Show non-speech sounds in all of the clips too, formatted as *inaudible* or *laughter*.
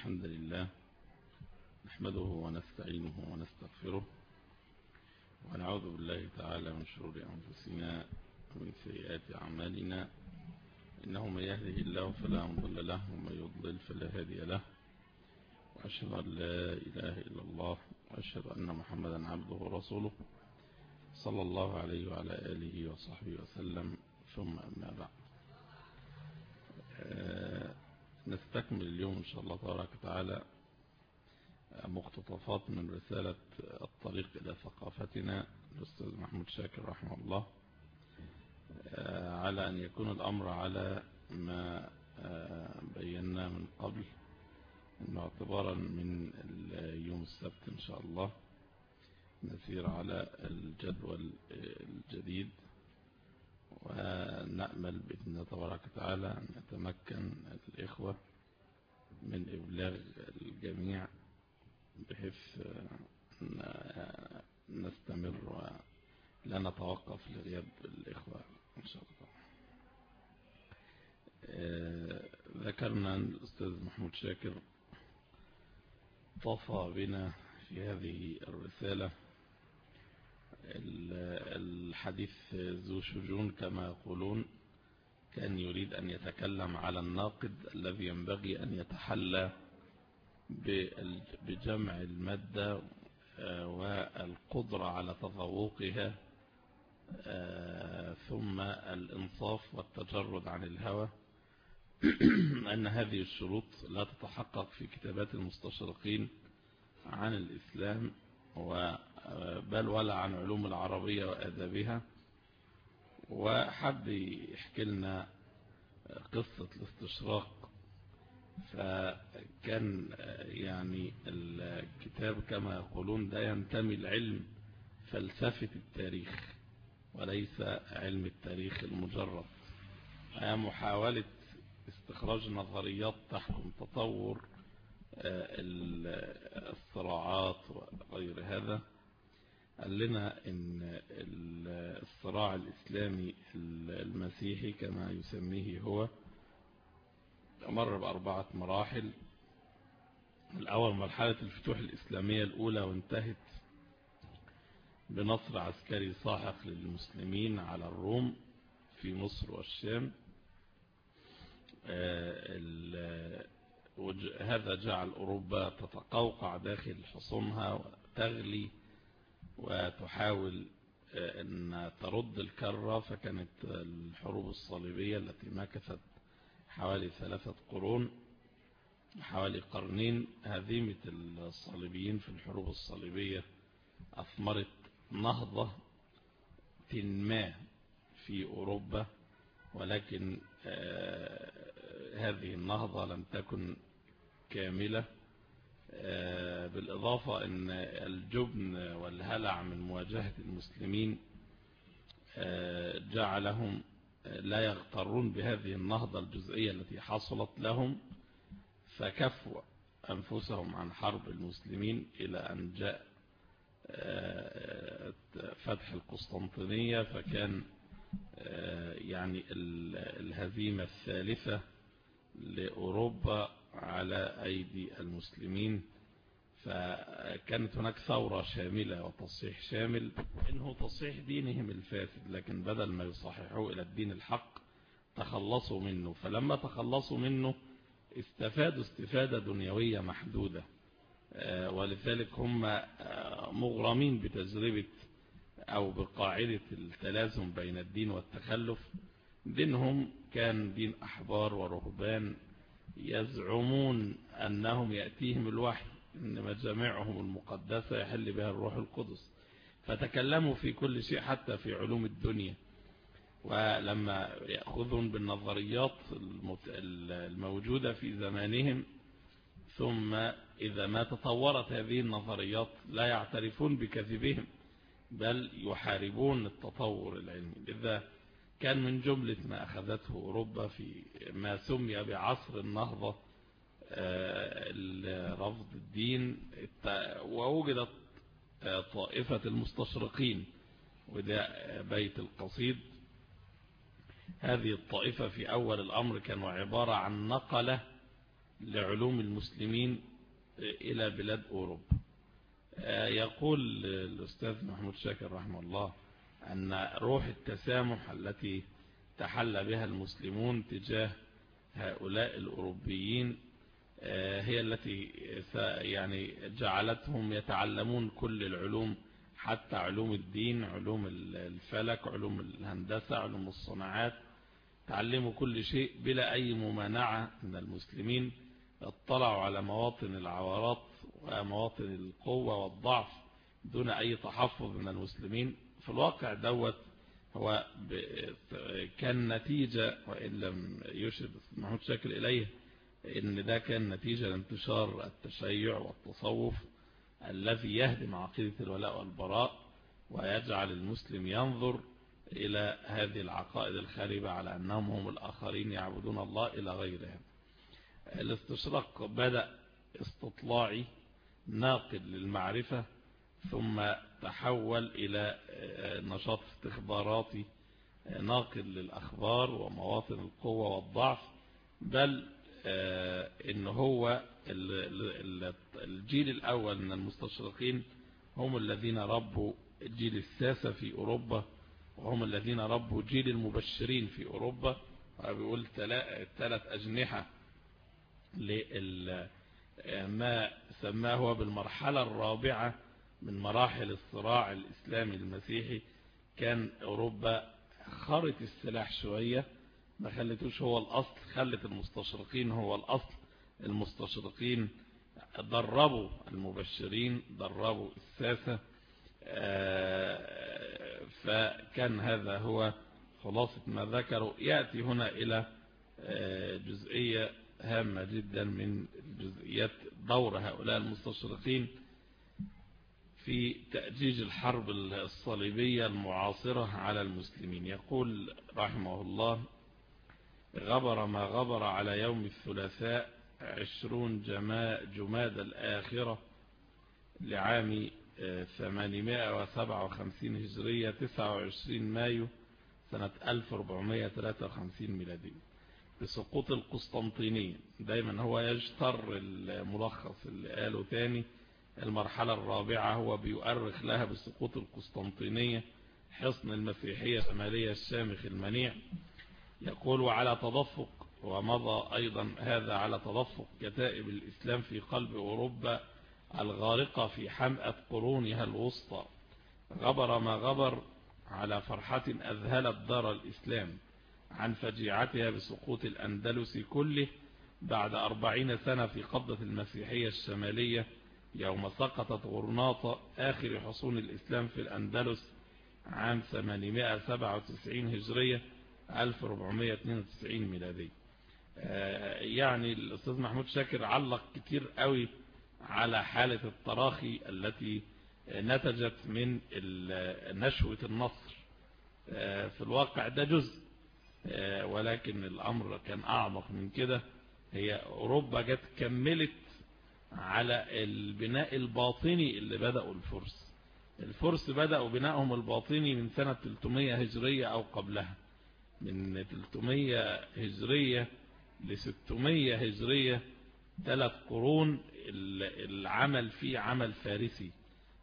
الحمد لله نحمده ونستعينه ونستغفره ونعوذ بالله تعالى من شرور أنفسنا ومن سيئات أعمالنا. إنه من يهده الله فلا مضل له ومن يضلل فلا هادي له. وأشهد أن لا إله إلا الله وأشهد أن محمدا عبده ورسوله صلى الله عليه وعلى آله وصحبه وسلم. ثم أما بعد. نستكمل اليوم إن شاء الله تبارك وتعالى مقتطفات من رسالة الطريق إلى ثقافتنا الأستاذ محمود شاكر رحمه الله على أن يكون الأمر على ما بينا من قبل أنه اعتبارا من يوم السبت إن شاء الله نسير على الجدول الجديد. ونأمل بإذن الله تبارك وتعالى أن يتمكن الإخوة من إبلاغ الجميع بحيث نستمر ولا نتوقف لغياب الإخوة إن شاء الله. ذكرنا الأستاذ محمود شاكر طفى بنا في هذه الرسالة. الحديث ذو شجون كما يقولون كان يريد أن يتكلم على الناقد الذي ينبغي أن يتحلى بجمع المادة والقدرة على تذوقها ثم الإنصاف والتجرد عن الهوى. *clears throat* أن هذه الشروط لا تتحقق في كتابات المستشرقين عن الإسلام بل ولا عن علوم العربية وأدابها وحب يحكي لنا قصة الاستشراق. فكان يعني الكتاب كما يقولون ده ينتمي العلم فلسفة التاريخ وليس علم التاريخ المجرد. هي محاولة استخراج نظريات تحكم تطور الصراعات وغير هذا. قال لنا إن الصراع الإسلامي المسيحي كما يسميه هو مر بأربعة مراحل. الأول مرحلة الفتوح الإسلامية الأولى وانتهت بنصر عسكري ساحق للمسلمين على الروم في مصر والشام. هذا جعل أوروبا تتقوقع داخل حصونها وتغلي وتحاول أن ترد الكرة فكانت الحروب الصليبية التي مكثت حوالي ثلاثة قرون حوالي قرنين. هزيمة الصليبيين في الحروب الصليبية أثمرت نهضة ما في أوروبا ولكن هذه النهضة لم تكن كاملة. بالإضافة أن الجبن والهلع من مواجهة المسلمين جعلهم لا يغترون بهذه النهضة الجزئية التي حصلت لهم فكفوا أنفسهم عن حرب المسلمين إلى أن جاء فتح القسطنطينية فكان يعني الهزيمة الثالثة لأوروبا على أيدي المسلمين فكانت هناك ثورة شاملة وتصحيح شامل إنه تصحيح دينهم الفاسد لكن بدل ما يصححوا إلى الدين الحق تخلصوا منه. فلما تخلصوا منه استفادوا استفادة دنيوية محدودة. ولذلك هم مغرمين بتجربة أو بقاعدة التلازم بين الدين والتخلف. دينهم كان دين أحبار ورهبان يزعمون أنهم يأتيهم الوحي إن مجامعهم المقدسة يحل بها الروح القدس. فتكلموا في كل شيء حتى في علوم الدنيا. ولما يأخذون بالنظريات الموجودة في زمانهم ثم إذا ما تطورت هذه النظريات لا يعترفون بكذبهم بل يحاربون التطور العلمي. لذا كان من جملة ما أخذته أوروبا في ما سمي بعصر النهضة رفض الدين. ووجدت طائفة المستشرقين وده بيت القصيد. هذه الطائفة في أول الأمر كانوا عبارة عن نقلة لعلوم المسلمين إلى بلاد أوروبا. يقول الأستاذ محمود شاكر رحمه الله أن روح التسامح التي تحل بها المسلمون تجاه هؤلاء الأوروبيين هي التي يعني جعلتهم يتعلمون كل العلوم حتى علوم الدين علوم الفلك علوم الهندسة علوم الصناعات تعلموا كل شيء بلا أي ممانعة من المسلمين. اطلعوا على مواطن العورات ومواطن القوة والضعف دون أي تحفظ من المسلمين. في الواقع دوت هو كان نتيجة وإن لم يشرب محمود شاكر إليه إن ده كان نتيجة لانتشار التشيع والتصوف الذي يهدم عقيدة الولاء والبراء ويجعل المسلم ينظر إلى هذه العقائد الخاربة على أنهم هم الآخرين يعبدون الله إلى غيرهم. الاستشراق بدأ استطلاعي ناقل للمعرفة ثم تحول إلى نشاط استخباراتي ناقل للأخبار ومواطن القوة والضعف بل إن هو الجيل الأول من المستشرقين هم الذين ربوا جيل الساسة في أوروبا وهم الذين ربوا جيل المبشرين في أوروبا. وبيقول ثلاث أجنحة ما سماه بالمرحلة الرابعة من مراحل الصراع الإسلامي المسيحي كان أوروبا خرط السلاح شوية ما خلتوش هو الأصل خلت المستشرقين هو الأصل. المستشرقين دربوا المبشرين دربوا الساسة فكان هذا هو خلاصة ما ذكروا. يأتي هنا إلى جزئية هامة جدا من جزئيات دور هؤلاء المستشرقين. في تأجيج الحرب الصليبية المعاصرة على المسلمين. يقول رحمه الله غبر ما غبر على يوم الثلاثاء عشرون جماد الآخرة لعام 857 هجرية 29 مايو سنة 1453 ميلادية بسقوط القسطنطينية دايما هو يجتر الملخص اللي قاله تاني. المرحلة الرابعة هو بيؤرخ لها بسقوط القسطنطينية حصن المسيحية الشمالية الشامخ المنيع. يقول وعلى تدفق ومضى أيضا هذا على تدفق كتائب الإسلام في قلب أوروبا الغارقة في حمأة قرونها الوسطى. غبر ما غبر على فرحة أذهلت دار الإسلام عن فجيعتها بسقوط الأندلس كله بعد أربعين سنة في قبضة المسيحية الشمالية يوم سقطت غرناطة آخر حصون الإسلام في الأندلس عام 897 هجرية 1492 ميلادية. يعني الأستاذ محمود شاكر علق كتير قوي على حالة التراخي التي نتجت من نشوة النصر. في الواقع ده جزء ولكن الأمر كان أعمق من كده. هي أوروبا جت كملت على البناء الباطني اللي بدأوا الفرس. الفرس بدأوا بنائهم الباطني من سنة 300 هجرية أو قبلها. من 300 هجرية ل 600 هجرية ثلاث قرون العمل فيه عمل فارسي.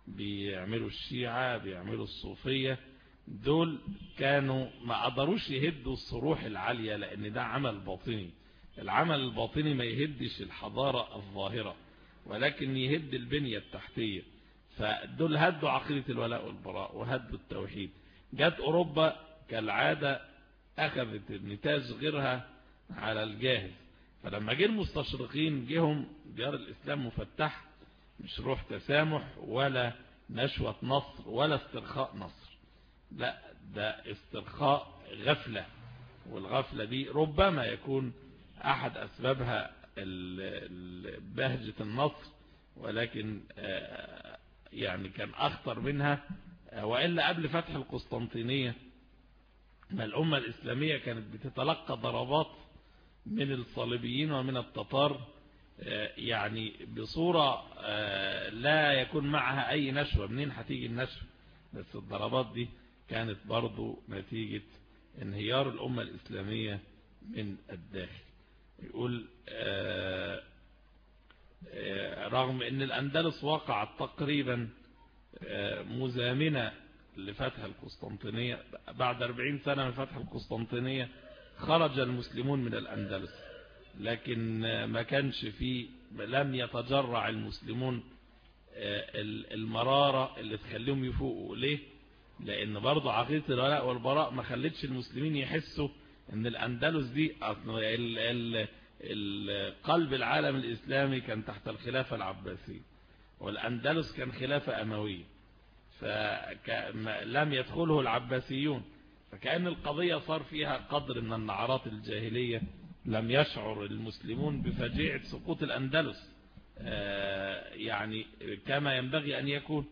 بيعملوا الشيعة بيعملوا الصوفية. دول كانوا ما قدروش يهدوا الصروح العالية لأن ده عمل باطني. العمل الباطني ما يهدش الحضارة الظاهرة. ولكن يهد البنية التحتية. فدول هدوا عقيدة الولاء والبراء وهدوا التوحيد. جت أوروبا كالعادة أخذت النتاج غيرها على الجاهز. فلما جه المستشرقين جهم ديار الإسلام مفتح مش روح تسامح ولا نشوة نصر ولا استرخاء نصر. لا ده استرخاء غفلة. والغفلة دي ربما يكون أحد أسبابها بهجة النصر ولكن يعني كان أخطر منها وإلا قبل فتح القسطنطينية ما الأمة الإسلامية كانت بتتلقى ضربات من الصليبيين ومن التتار يعني بصورة لا يكون معها أي نشوة. منين هتيجي النشوة؟ بس الضربات دي كانت برضو نتيجة انهيار الأمة الإسلامية من الداخل. يقول رغم إن الأندلس وقعت تقريبا مزامنة لفتح القسطنطينية بعد 40 سنة من فتح القسطنطينية خرج المسلمون من الأندلس لكن ما كانش فيه لم يتجرع المسلمون المرارة اللي تخليهم يفوقوا ليه لأن برضه عقيدة الولاء والبراء ما خلتش المسلمين يحسوا إن الأندلس دي قلب العالم الإسلامي كان تحت الخلافة العباسية والأندلس كان خلافة أموية. فلم يدخله العباسيون. فكأن القضية صار فيها قدر من النعرات الجاهلية لم يشعر المسلمون بفجيعة سقوط الأندلس. يعني كما ينبغي أن يكون.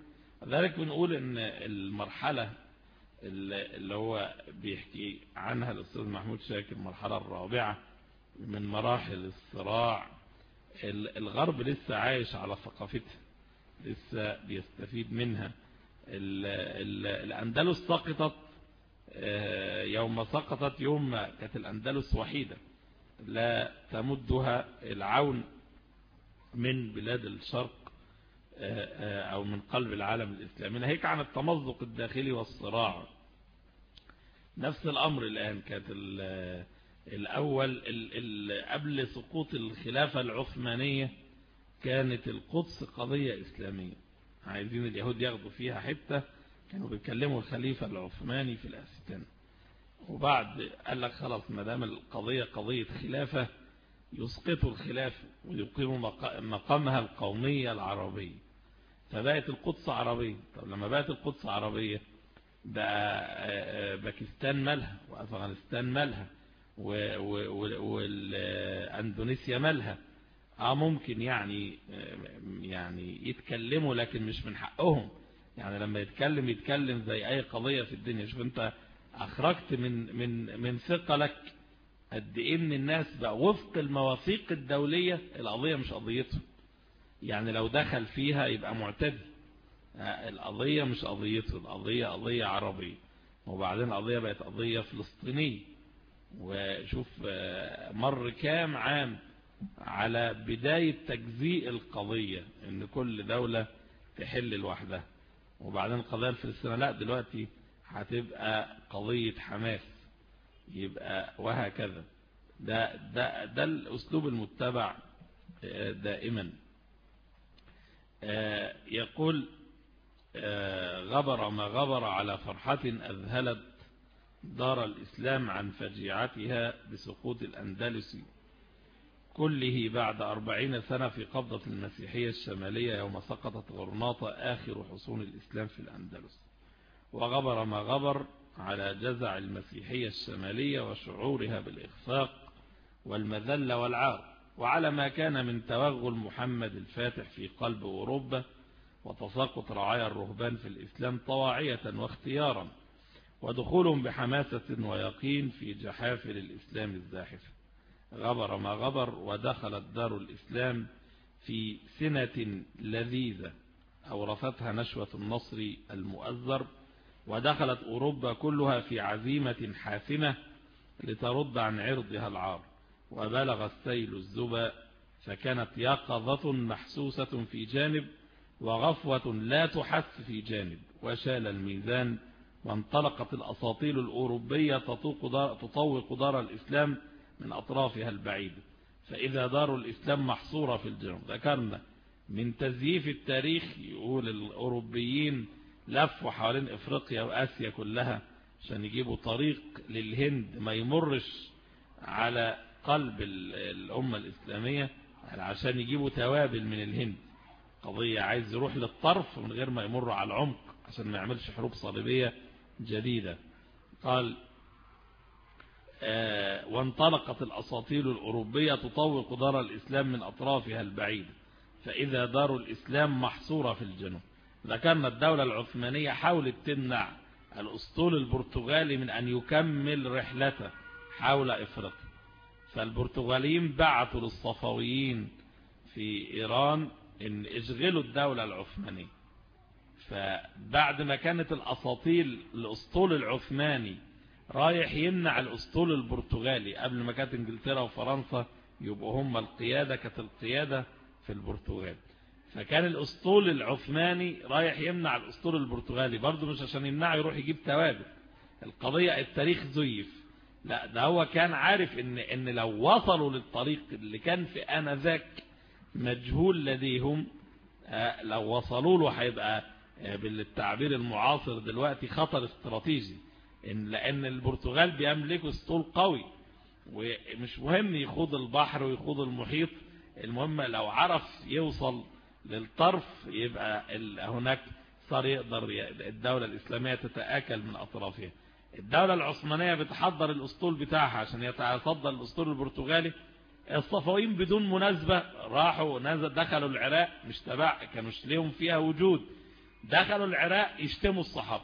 ذلك بنقول أن المرحلة اللي هو بيحكي عنها الأستاذ محمود شاكر المرحلة الرابعة من مراحل الصراع. الغرب لسه عايش على ثقافتها لسه بيستفيد منها. الأندلس سقطت يوم سقطت يوم ما كانت الأندلس وحيدة. لا تمدها العون من بلاد الشرق أو من قلب العالم الإسلامي. هيك عن التمزق الداخلي والصراع. نفس الأمر الآن كانت الأول قبل سقوط الخلافة العثمانية كانت القدس قضية إسلامية. عايزين اليهود ياخدوا فيها حتة كانوا بيتكلموا الخليفة العثماني في الأستان. وبعد قال لك خلاص ما دام القضية قضية خلافة يسقطوا الخلافة ويقيموا مقامها القومية العربية. فبقت القدس عربية. طب لما بقت القدس عربية باكستان مالها وأفغانستان مالها والأندونيسيا مالها. آه ممكن يعني يعني يتكلموا لكن مش من حقهم. يعني لما يتكلم يتكلم زي أي قضية في الدنيا. شوف أنت أخرجت من من من ثقلك قد إيه من الناس بقى وفق المواثيق الدولية القضية مش قضيته يعني لو دخل فيها يبقى معتدي القضية مش قضيته القضية قضية عربية وبعدين القضية بقت قضية فلسطينية وشوف مر كام عام على بداية تجزيء القضية إن كل دولة تحل لوحدها. وبعدين القضية الفلسطينية لا دلوقتي هتبقى قضية حماس. يبقى وهكذا. ده, ده, ده الأسلوب المتبع دائما. يقول غبر ما غبر على فرحة أذهلت دار الإسلام عن فجيعتها بسقوط الأندلس كله بعد أربعين سنة في قبضة المسيحية الشمالية يوم سقطت غرناطة آخر حصون الإسلام في الأندلس. وغبر ما غبر على جزع المسيحية الشمالية وشعورها بالإخفاق والمذلة والعار. وعلى ما كان من توغل محمد الفاتح في قلب أوروبا وتساقط رعايا الرهبان في الإسلام طواعية واختيارا ودخولهم بحماسة ويقين في جحافل الإسلام الزاحفة غبر ما غبر ودخلت دار الإسلام في سنة لذيذة. أورثتها نشوة النصر المؤذر. ودخلت أوروبا كلها في عزيمة حاسمة لترد عن عرضها العار. وبلغ السيل الزبا فكانت يقظة محسوسة في جانب وغفوة لا تحس في جانب وشال الميزان وانطلقت الأساطيل الأوروبية تطوق دار الإسلام من أطرافها البعيدة فإذا دار الإسلام محصورة في الجنوب ذكرنا من تزييف التاريخ يقول الأوروبيين لفوا حوالين إفريقيا وآسيا كلها عشان يجيبوا طريق للهند ما يمرش على قلب الأمة الإسلامية عشان يجيبوا توابل من الهند. قضية عايز يروح للطرف من غير ما يمر على العمق عشان ما يعملش حروب صليبية جديدة. قال آه وانطلقت الأساطيل الأوروبية تطوق دار الإسلام من أطرافها البعيدة فإذا دار الإسلام محصورة في الجنوب. ذكرنا الدولة العثمانية حاولت تمنع الأسطول البرتغالي من أن يكمل رحلته حول إفريقيا. فالبرتغاليين بعثوا للصفويين في إيران إن اشغلوا الدولة العثمانية. فبعد ما كانت الأساطيل الأسطول العثماني رايح يمنع الأسطول البرتغالي قبل ما كانت إنجلترا وفرنسا يبقوا هم القيادة كانت القيادة في البرتغال. فكان الأسطول العثماني رايح يمنع الأسطول البرتغالي برضه مش عشان يمنعه يروح يجيب توابل. القضية التاريخ زيف. لا ده هو كان عارف إن, إن لو وصلوا للطريق اللي كان في آنذاك مجهول لديهم آه، لو وصلوا له هيبقى آه، بالتعبير المعاصر دلوقتي خطر استراتيجي. لأن البرتغال بيملكوا اسطول قوي ومش مهم يخوض البحر ويخوض المحيط المهم لو عرف يوصل للطرف يبقى هناك صار يقدر الدولة الإسلامية تتآكل من أطرافها. الدولة العثمانية بتحضر الأسطول بتاعها عشان يتصدى الأسطول البرتغالي الصفويين بدون مناسبة راحوا نزل دخلوا العراق مش تبع كانوا ليهم فيها وجود. دخلوا العراق يشتموا الصحابة.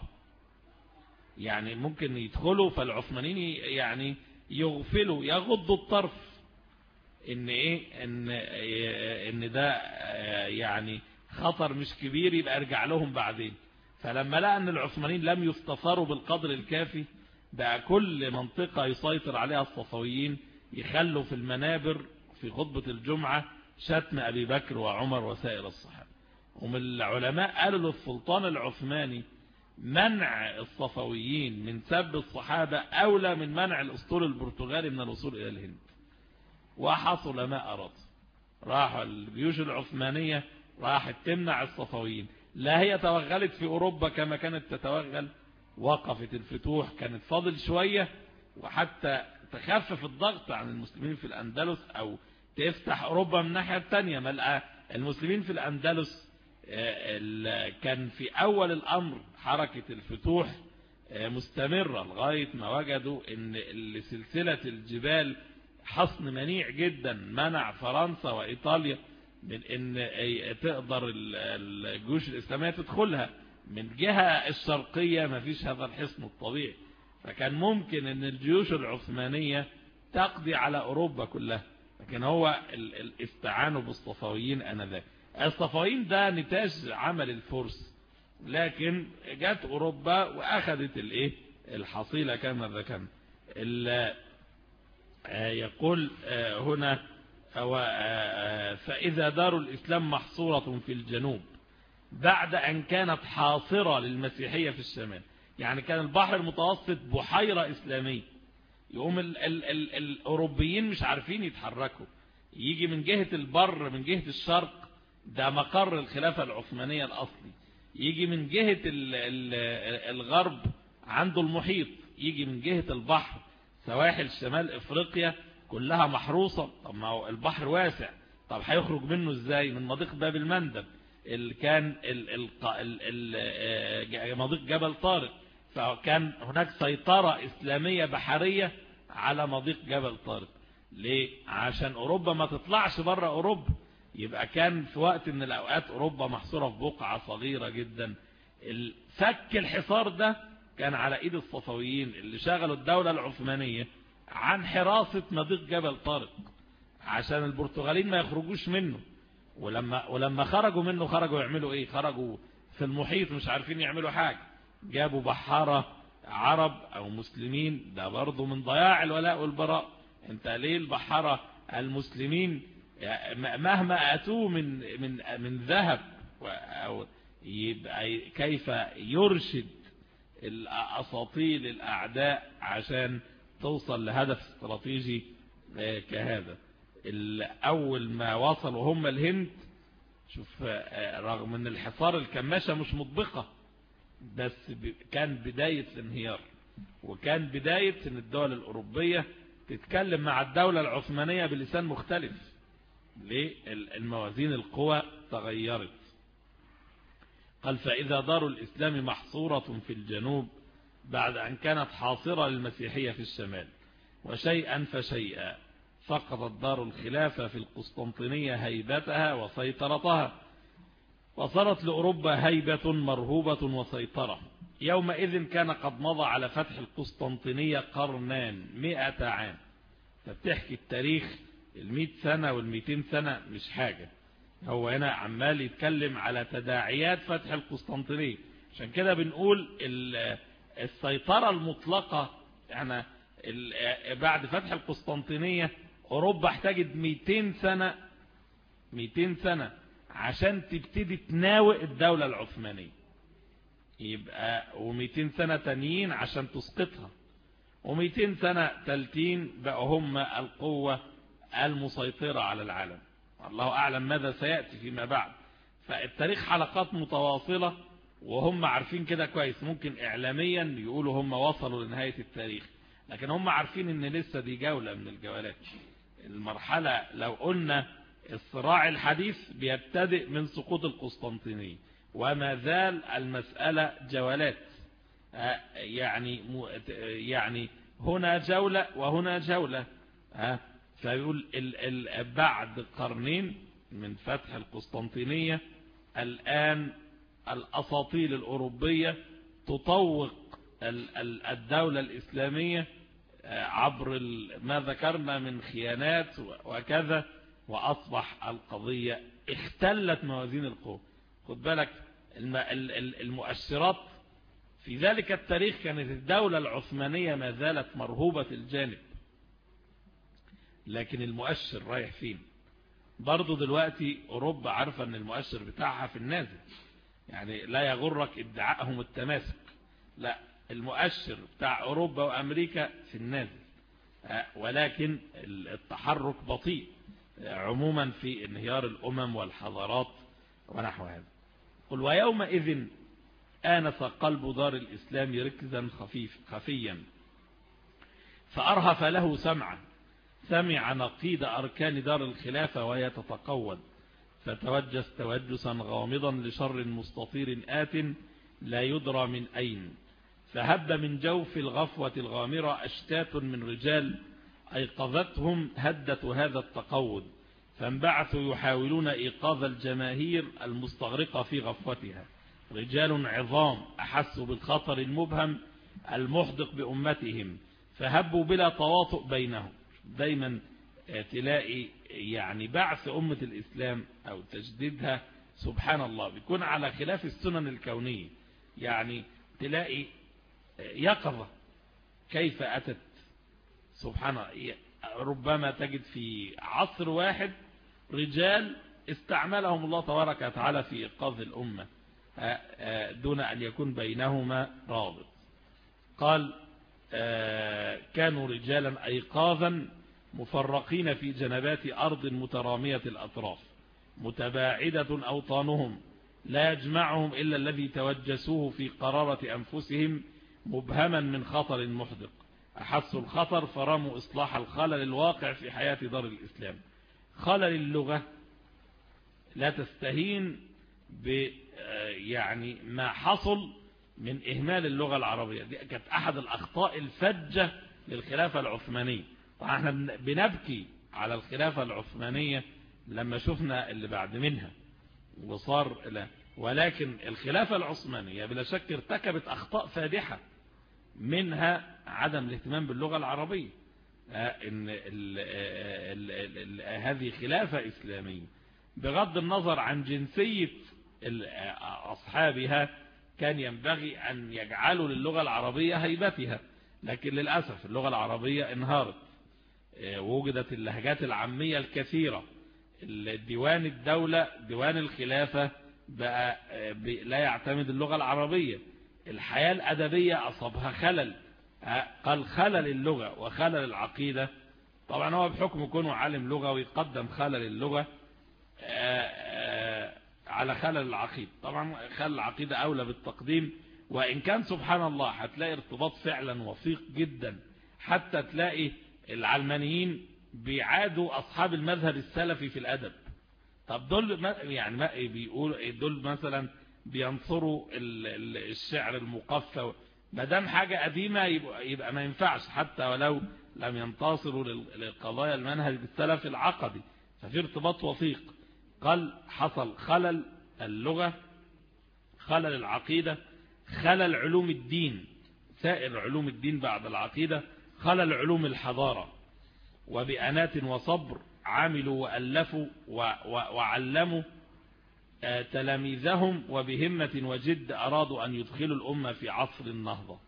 يعني ممكن يدخلوا فالعثمانيين يعني يغفلوا يغضوا الطرف. إن إيه؟ إن إن ده يعني خطر مش كبير يبقى أرجع لهم بعدين. فلما لقى إن العثمانيين لم يستثاروا بالقدر الكافي بقى كل منطقة يسيطر عليها الصفويين. يخلوا في المنابر في خطبة الجمعة شتم أبي بكر وعمر وسائر الصحابة. ومن العلماء قالوا للسلطان العثماني منع الصفويين من سب الصحابة أولى من منع الأسطول البرتغالي من الوصول إلى الهند. وحصل ما أراد. راح الجيوش العثمانية راحت تمنع الصفويين. لا هي توغلت في أوروبا كما كانت تتوغل وقفت الفتوح كانت فاضل شوية وحتى تخفف الضغط عن المسلمين في الأندلس أو تفتح أوروبا من الناحية الثانية ملقى المسلمين في الأندلس آه، كان في أول الأمر حركة الفتوح آه، مستمرة لغاية ما وجدوا إن سلسلة الجبال حصن منيع جدا منع فرنسا وإيطاليا من إن تقدر الجيوش الإسلامية تدخلها من جهة الشرقية. ما فيش هذا الحصن الطبيعي. فكان ممكن إن الجيوش العثمانية تقضي على أوروبا كلها لكن هو الاستعانوا بالصفويين أنذاك. الصفويين ده نتاج عمل الفرس لكن جت أوروبا وأخذت الإيه؟ الحصيلة كما ذكرنا. آه، يقول آه، هنا آه، فإذا دار الإسلام محصورة في الجنوب بعد أن كانت حاصرة للمسيحية في الشمال. يعني كان البحر المتوسط بحيرة إسلامية. يقوم ال ال ال الأوروبيين مش عارفين يتحركوا. يجي من جهة البر من جهة الشرق ده مقر الخلافة العثمانية الأصلي. يجي من جهة الغرب عنده المحيط. يجي من جهة البحر سواحل شمال إفريقيا كلها محروسة. طب ما هو البحر واسع. طب هيخرج منه إزاي؟ من مضيق باب المندب. اللي كان مضيق جبل طارق. فكان هناك سيطرة إسلامية بحرية على مضيق جبل طارق. ليه؟ عشان أوروبا ما تطلعش بره أوروبا. يبقى كان في وقت من الأوقات أوروبا محصورة في بقعة صغيرة جدا. فك الحصار ده كان على إيد الصفويين اللي شغلوا الدولة العثمانية عن حراسة مضيق جبل طارق عشان البرتغاليين ما يخرجوش منه. ولما, ولما خرجوا منه خرجوا يعملوا إيه؟ خرجوا في المحيط مش عارفين يعملوا حاجة. جابوا بحارة عرب أو مسلمين ده برضو من ضياع الولاء والبراء. أنت ليه البحارة المسلمين؟ مهما أتوه من من من ذهب أو يبقى كيف يرشد الأساطيل الأعداء عشان توصل لهدف استراتيجي آه، كهذا. أول ما وصلوا هم الهند شوف آه، رغم إن الحصار الكماشة مش مطبقة بس كان بداية الانهيار وكان بداية إن الدول الأوروبية تتكلم مع الدولة العثمانية بلسان مختلف. ليه؟ الموازين القوى تغيرت. قال فإذا دار الإسلام محصورة في الجنوب بعد أن كانت حاصرة للمسيحية في الشمال وشيئا فشيئا فقدت دار الخلافة في القسطنطينية هيبتها وسيطرتها وصارت لأوروبا هيبة مرهوبة وسيطرة. يومئذ كان قد مضى على فتح القسطنطينية قرنان مئة عام. فبتحكي التاريخ المئة سنة والمئتين سنة مش حاجة. هو هنا عمال يتكلم على تداعيات فتح القسطنطينية. عشان كده بنقول السيطرة المطلقة يعني بعد فتح القسطنطينية أوروبا احتاجت 200 سنة 200 سنة عشان تبتدي تناوئ الدولة العثمانية. يبقى و200 سنة تانيين عشان تسقطها. و200 سنة تالتين بقوا هم القوة المسيطرة على العالم. الله أعلم ماذا سيأتي فيما بعد. فالتاريخ حلقات متواصلة وهم عارفين كده كويس. ممكن إعلاميا يقولوا هم وصلوا لنهاية التاريخ. لكن هم عارفين إن لسه دي جولة من الجولات. المرحلة لو قلنا الصراع الحديث بيبتدئ من سقوط القسطنطينية وما زال المسألة جولات. يعني يعني هنا جولة وهنا جولة. فيقول بعد قرنين من فتح القسطنطينية الآن الأساطيل الأوروبية تطوق الدولة الإسلامية عبر ما ذكرنا من خيانات وكذا. وأصبح القضية اختلت موازين القوة خد بالك المؤشرات في ذلك التاريخ كانت الدولة العثمانية ما زالت مرهوبة الجانب. لكن المؤشر رايح فين؟ برضو دلوقتي أوروبا عارفة أن المؤشر بتاعها في النازل. يعني لا يغرك ادعائهم التماسك. لا المؤشر بتاع أوروبا وأمريكا في النازل. ولكن التحرك بطيء. عموما في انهيار الأمم والحضارات ونحو هذا. قل ويومئذ آنس قلب دار الإسلام ركزا خفيف خفيا فأرهف له سمعا سمع نقيد أركان دار الخلافة وهي تتقود فتوجس توجسا غامضا لشر مستطير آت لا يدرى من أين. فهب من جوف الغفوة الغامرة أشتات من رجال أيقظتهم هدة هذا التقود فانبعثوا يحاولون إيقاظ الجماهير المستغرقة في غفوتها. رجال عظام أحسوا بالخطر المبهم المحدق بأمتهم فهبوا بلا تواطؤ بينهم. دايما تلاقي يعني بعث أمة الإسلام أو تجديدها سبحان الله بيكون على خلاف السنن الكونية. يعني تلاقي يقظة كيف أتت سبحان ربما تجد في عصر واحد رجال استعملهم الله تبارك وتعالى في إيقاظ الأمة دون أن يكون بينهما رابط. قال كانوا رجالا أيقاظا مفرقين في جنبات أرض مترامية الأطراف متباعدة أوطانهم لا يجمعهم إلا الذي توجسوه في قرارة أنفسهم مبهما من خطر محدق. أحسوا الخطر فرموا إصلاح الخلل الواقع في حياة دار الإسلام. خلل اللغة لا تستهين ب يعني ما حصل من إهمال اللغة العربية. دي كانت أحد الأخطاء الفجة للخلافة العثمانية. طبعا إحنا بنبكي على الخلافة العثمانية لما شفنا اللي بعد منها وصار ولكن الخلافة العثمانية بلا شك ارتكبت أخطاء فادحة. منها عدم الاهتمام باللغة العربية. إن ال ال ال هذه خلافة إسلامية. بغض النظر عن جنسية أصحابها كان ينبغي أن يجعلوا للغة العربية هيبتها. لكن للأسف اللغة العربية انهارت. وجدت اللهجات العامية الكثيرة. الديوان الدولة ديوان الخلافة بقى لا يعتمد اللغة العربية. الحياة الأدبية أصابها خلل. قال خلل اللغة وخلل العقيدة. طبعا هو بحكم كونه عالم لغة ويقدم خلل اللغة على خلل العقيدة طبعا خلل العقيدة أولى بالتقديم وإن كان سبحان الله هتلاقي ارتباط فعلا وثيق جدا. حتى تلاقي العلمانيين بيعادوا أصحاب المذهب السلفي في الأدب. طب دول يعني ما بيقولوا دول مثلا بينصروا الشعر المقفى. ما دام حاجة قديمة يبقى, يبقى ما ينفعش. حتى ولو لم ينتصروا لقضايا المنهج السلفي العقدي. ففي ارتباط وثيق. قال حصل خلل اللغة خلل العقيدة خلل علوم الدين. سائر علوم الدين بعد العقيدة خلل علوم الحضارة. وبأنات وصبر عملوا وألفوا وعلموا تلاميذهم وبهمة وجد أرادوا أن يدخلوا الأمة في عصر النهضة.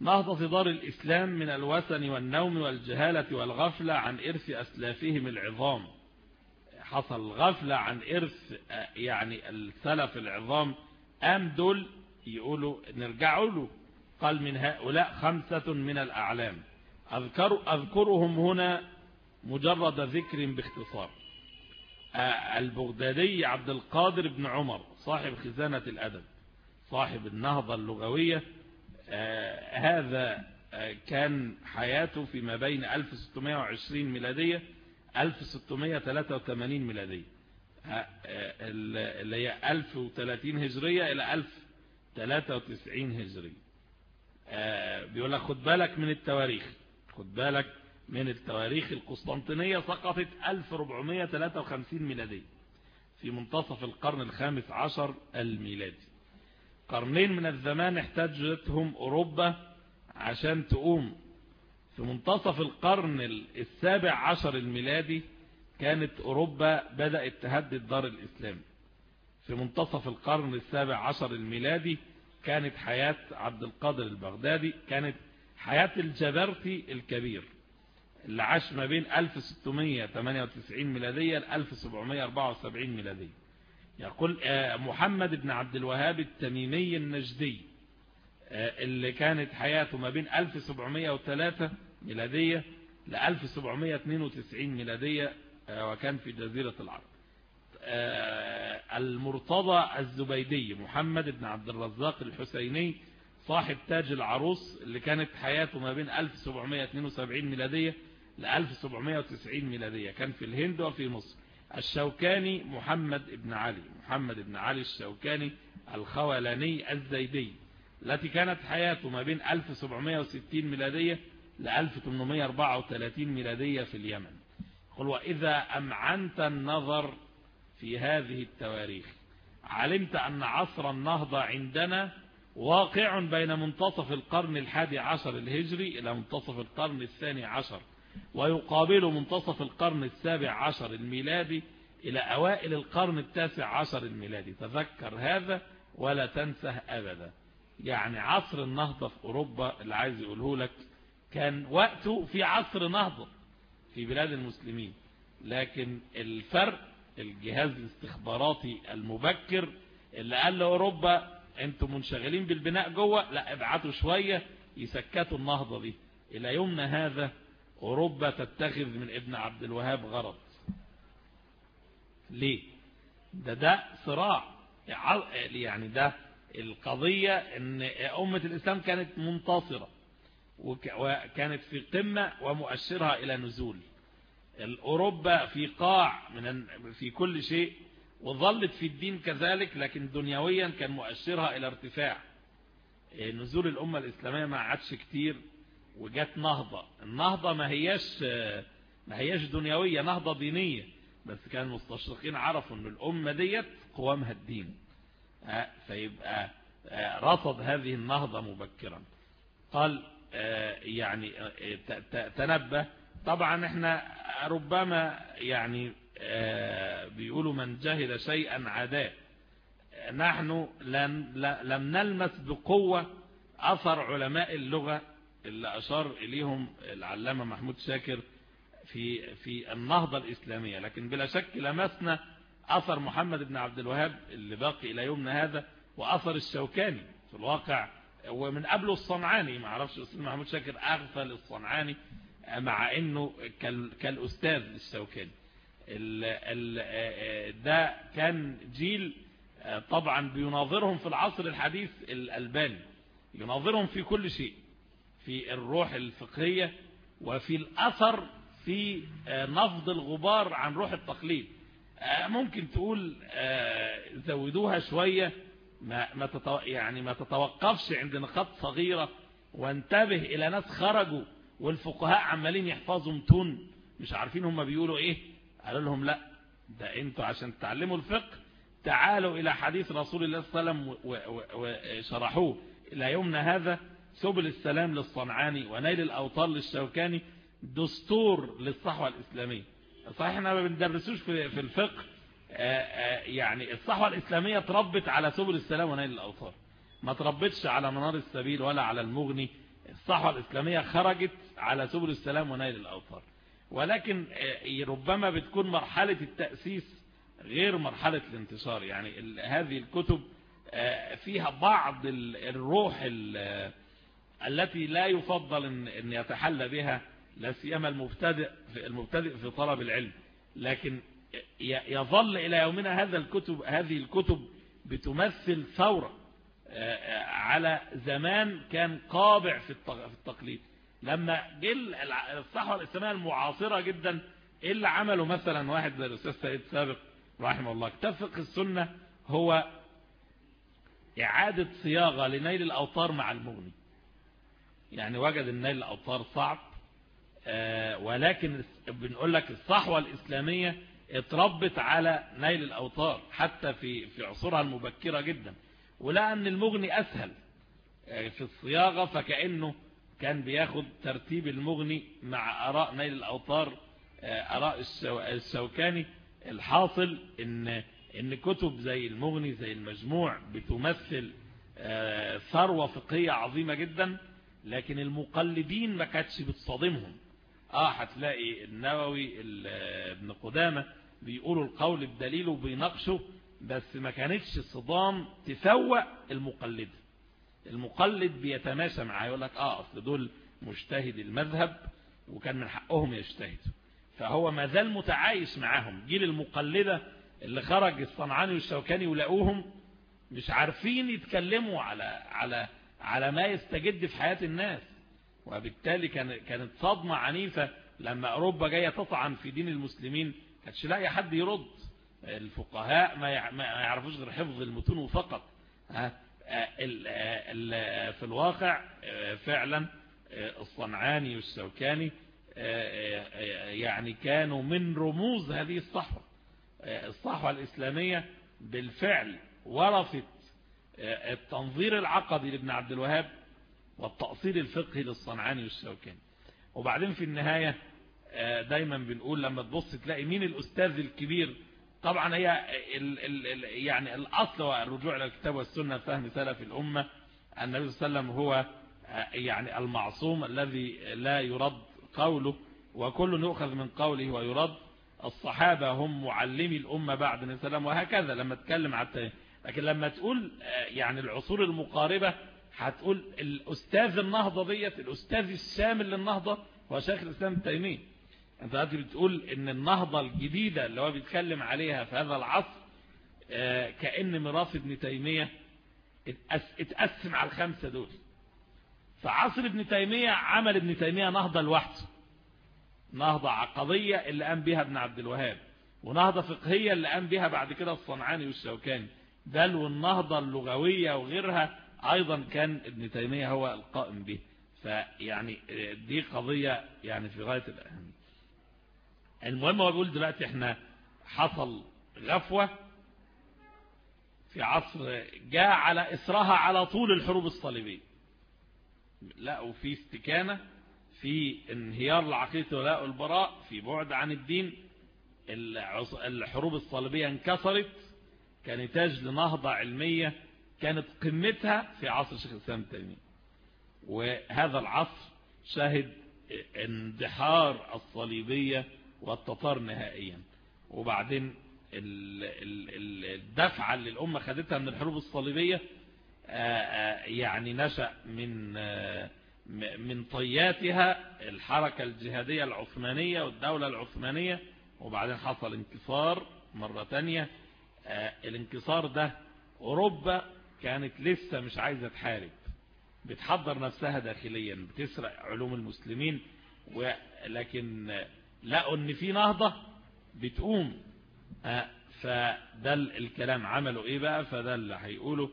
نهضة دار الإسلام من الوثن والنوم والجهالة والغفلة عن إرث أسلافهم العظام. حصل غفلة عن إرث يعني السلف العظام. أم دول يقولوا نرجعوا له. قال من هؤلاء خمسة من الأعلام. أذكر أذكرهم هنا مجرد ذكر باختصار. البغدادي عبد القادر بن عمر صاحب خزانة الأدب صاحب النهضة اللغوية. هذا كان حياته فيما بين 1620 ميلادية 1683 ميلادية. اللي هي 1030 هجرية إلى 1093 هجرية. بيقول لك خد بالك من التواريخ خد بالك من التواريخ القسطنطينية سقطت 1453 ميلادية في منتصف القرن الخامس عشر الميلادي. قرنين من الزمان احتاجتهم أوروبا عشان تقوم. في منتصف القرن السابع عشر الميلادي كانت أوروبا بدأت تهدد دار الإسلام. في منتصف القرن السابع عشر الميلادي كانت حياة عبد القادر البغدادي كانت حياة الجبرتي الكبير. اللي عاش ما بين 1698 ميلادية ل 1774 ميلادية يقول محمد بن عبد الوهاب التميمي النجدي اللي كانت حياته ما بين 1703 ميلادية ل 1792 ميلادية وكان في جزيرة العرب. المرتضى الزبيدي محمد بن عبد الرزاق الحسيني صاحب تاج العروس اللي كانت حياته ما بين 1772 ميلادية ل 1790 ميلادية. كان في الهند وفي مصر. الشوكاني محمد بن علي. محمد بن علي الشوكاني الخولاني الزيدي. التي كانت حياته ما بين 1760 ميلادية ل 1834 ميلادية في اليمن. قل وإذا أمعنت النظر في هذه التواريخ علمت أن عصر النهضة عندنا واقع بين منتصف القرن الحادي عشر الهجري إلى منتصف القرن الثاني عشر. ويقابل منتصف القرن السابع عشر الميلادي إلى أوائل القرن التاسع عشر الميلادي. تذكر هذا ولا تنسه أبدا. يعني عصر النهضة في أوروبا اللي عايز يقوله لك كان وقته في عصر نهضة في بلاد المسلمين. لكن الفرق الجهاز الاستخباراتي المبكر اللي قال لأوروبا أنتم منشغلين بالبناء جوه لا ابعتوا شوية يسكتوا النهضة دي. إلى يومنا هذا أوروبا تتخذ من ابن عبد الوهاب غرض. ليه؟ ده ده صراع. يعني ده القضية إن أمة الإسلام كانت منتصرة وكانت في قمة ومؤشرها إلى نزول. الأوروبا في قاع من في كل شيء وظلت في الدين كذلك لكن دنيويا كان مؤشرها إلى ارتفاع. نزول الأمة الإسلامية ما عادش كتير. وجات نهضة. النهضة ما هياش ما هياش دنيوية نهضة دينية. بس كان المستشرقين عرفوا إن الأمة ديت قوامها الدين. فيبقى رصد هذه النهضة مبكرا. قال يعني تنبه. طبعا إحنا ربما يعني بيقولوا من جهل شيئا عداء نحن لم نلمس بقوة أثر علماء اللغة اللي أشار إليهم العلامة محمود شاكر في في النهضة الإسلامية لكن بلا شك لمسنا أثر محمد بن عبد الوهاب اللي باقي إلى يومنا هذا وأثر الشوكاني في الواقع ومن قبله الصنعاني ما أعرفش أستاذ محمود شاكر أغفل الصنعاني مع أنه كالأستاذ الشوكاني ال ال ده كان جيل طبعا بيناظرهم في العصر الحديث الألباني يناظرهم في كل شيء. في الروح الفقهية وفي الأثر في نفض الغبار عن روح التقليد. ممكن تقول زودوها شوية ما ما. يعني ما تتوقفش عند نقاط صغيرة وانتبه إلى ناس خرجوا والفقهاء عمالين يحفظوا متون. مش عارفين هم بيقولوا إيه. قالوا لهم لا ده أنتوا عشان تتعلموا الفقه تعالوا إلى حديث رسول الله صلى الله عليه وسلم وشرحوه إلى يومنا هذا سبل السلام للصنعاني ونيل الأوطار للشوكاني دستور للصحوة الإسلامية. صحيح إحنا ما بندرسوش في الفقه يعني الصحوة الإسلامية تربت على سبل السلام ونيل الأوطار. ما تربتش على منار السبيل ولا على المغني. الصحوة الإسلامية خرجت على سبل السلام ونيل الأوطار. ولكن ربما بتكون مرحلة التأسيس غير مرحلة الانتشار. يعني هذه الكتب فيها بعض الروح التي لا يفضل أن يتحلى بها لا سيما المبتدئ في, المبتدئ في طلب العلم. لكن يظل إلى يومنا هذا الكتب هذه الكتب بتمثل ثورة على زمان كان قابع في التقليد. لما جل الصحوة الإسلامية المعاصرة جدا إيه اللي عمله مثلا واحد زي الأستاذ سيد سابق رحمه الله؟ كتاب فقه السنة هو إعادة صياغة لنيل الأوطار مع المغني. يعني وجد إن الأوطار صعب ولكن بنقول لك الصحوة الإسلامية اتربت على نيل الأوطار حتى في في عصورها المبكرة جدا. ولقى أن المغني أسهل في الصياغة فكأنه كان بياخد ترتيب المغني مع أراء نيل الأوطار أراء الشوكاني الحاصل إن إن كتب زي المغني زي المجموع بتمثل ثروة فقهية عظيمة جدا. لكن المقلدين ما كانتش بتصادمهم. آه هتلاقي النووي ابن قدامة بيقولوا القول بدليل وبيناقشوا بس ما كانتش صدام تفوق المقلد. المقلد بيتماشى معاه يقول لك آه أصل دول مجتهد المذهب وكان من حقهم يجتهدوا. فهو ما زال متعايش معاهم. جيل المقلدة اللي خرج الصنعاني والشوكاني ولقوهم مش عارفين يتكلموا على على على ما يستجد في حياة الناس. وبالتالي كان كانت صدمة عنيفة لما أوروبا جاية تطعن في دين المسلمين. كانتش لاقي حد يرد. الفقهاء ما يعرفوش غير حفظ المتون فقط. في الواقع فعلا الصنعاني والشوكاني يعني كانوا من رموز هذه الصحوة. الصحوة الإسلامية بالفعل ورثت التنظير العقدي لابن عبد الوهاب والتأصيل الفقهي للصنعاني والشوكاني. وبعدين في النهاية دايما بنقول لما تبص تلاقي مين الأستاذ الكبير. طبعا هي ال ال يعني الأصل هو الرجوع إلى الكتاب والسنة فهم سلف الأمة. النبي صلى الله عليه وسلم هو يعني المعصوم الذي لا يرد قوله وكل يؤخذ من قوله ويرد. الصحابة هم معلمي الأمة بعد النبي صلى الله عليه وسلم وهكذا لما تكلم على لكن لما تقول يعني العصور المقاربة هتقول الأستاذ النهضة ديت الأستاذ الشامل للنهضة هو شيخ الإسلام التيمية. أنت دلوقتي بتقول إن النهضة الجديدة اللي هو بيتكلم عليها في هذا العصر كأن ميراث ابن تيمية اتقسم على الخمسة دول. فعصر ابن تيمية عمل ابن تيمية نهضة لوحده. نهضة عقدية اللي قام بها ابن عبد الوهاب ونهضة فقهية اللي قام بها بعد كده الصنعاني والشوكاني. بل والنهضة اللغوية وغيرها أيضا كان ابن تيمية هو القائم به. فيعني دي قضية يعني في غاية الأهمية المهم هو بيقول دلوقتي إحنا حصل غفوة في عصر جاء على إسرها على طول الحروب الصليبية. لا وفي استكانة في انهيار العقيدة ولاء البراء في بعد عن الدين الحروب الصليبية انكسرت. كنتاج لنهضة علمية كانت قمتها في عصر شيخ الإسلام التيمية وهذا العصر شهد اندحار الصليبية والتتار نهائيا. وبعدين الدفعة اللي الأمة خدتها من الحروب الصليبية يعني نشأ من من طياتها الحركة الجهادية العثمانية والدولة العثمانية. وبعدين حصل انكسار مرة تانية. الانكسار ده أوروبا كانت لسه مش عايزة تحارب. بتحضر نفسها داخليا بتسرق علوم المسلمين ولكن لقوا أن في نهضة بتقوم. فده الكلام. عملوا إيه بقى؟ فده اللي هيقوله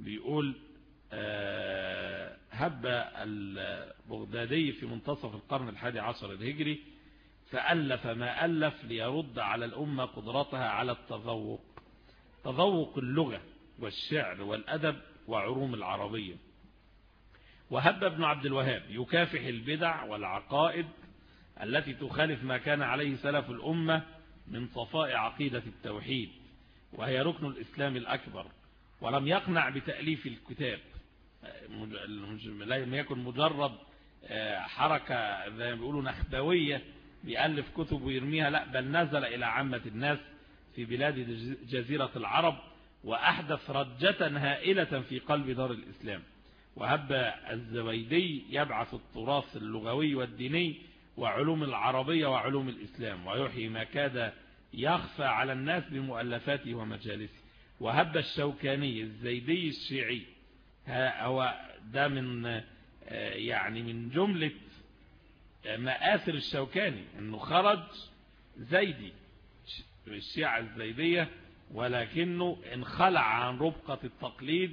بيقول هب البغدادي في منتصف القرن الحادي عشر الهجري فألف ما ألف ليرد على الأمة قدرتها على التذوق تذوق اللغة والشعر والأدب وعروم العربية. وهب ابن عبد الوهاب يكافح البدع والعقائد التي تخالف ما كان عليه سلف الأمة من صفاء عقيدة التوحيد وهي ركن الإسلام الأكبر ولم يقنع بتأليف الكتاب. لم يكن مجرد حركة زي ما بيقولوا نخبوية بيألف كتب ويرميها لا بل نزل إلى عامة الناس في بلاد جزيرة العرب وأحدث رجة هائلة في قلب دار الإسلام. وهب الزويدي يبعث التراث اللغوي والديني وعلوم العربية وعلوم الإسلام ويحيي ما كاد يخفى على الناس بمؤلفاته ومجالسه. وهب الشوكاني الزيدي الشيعي هو ده من يعني من جملة مآثر الشوكاني إنه خرج زيدي. الشيعة الزيدية ولكنه انخلع عن ربقة التقليد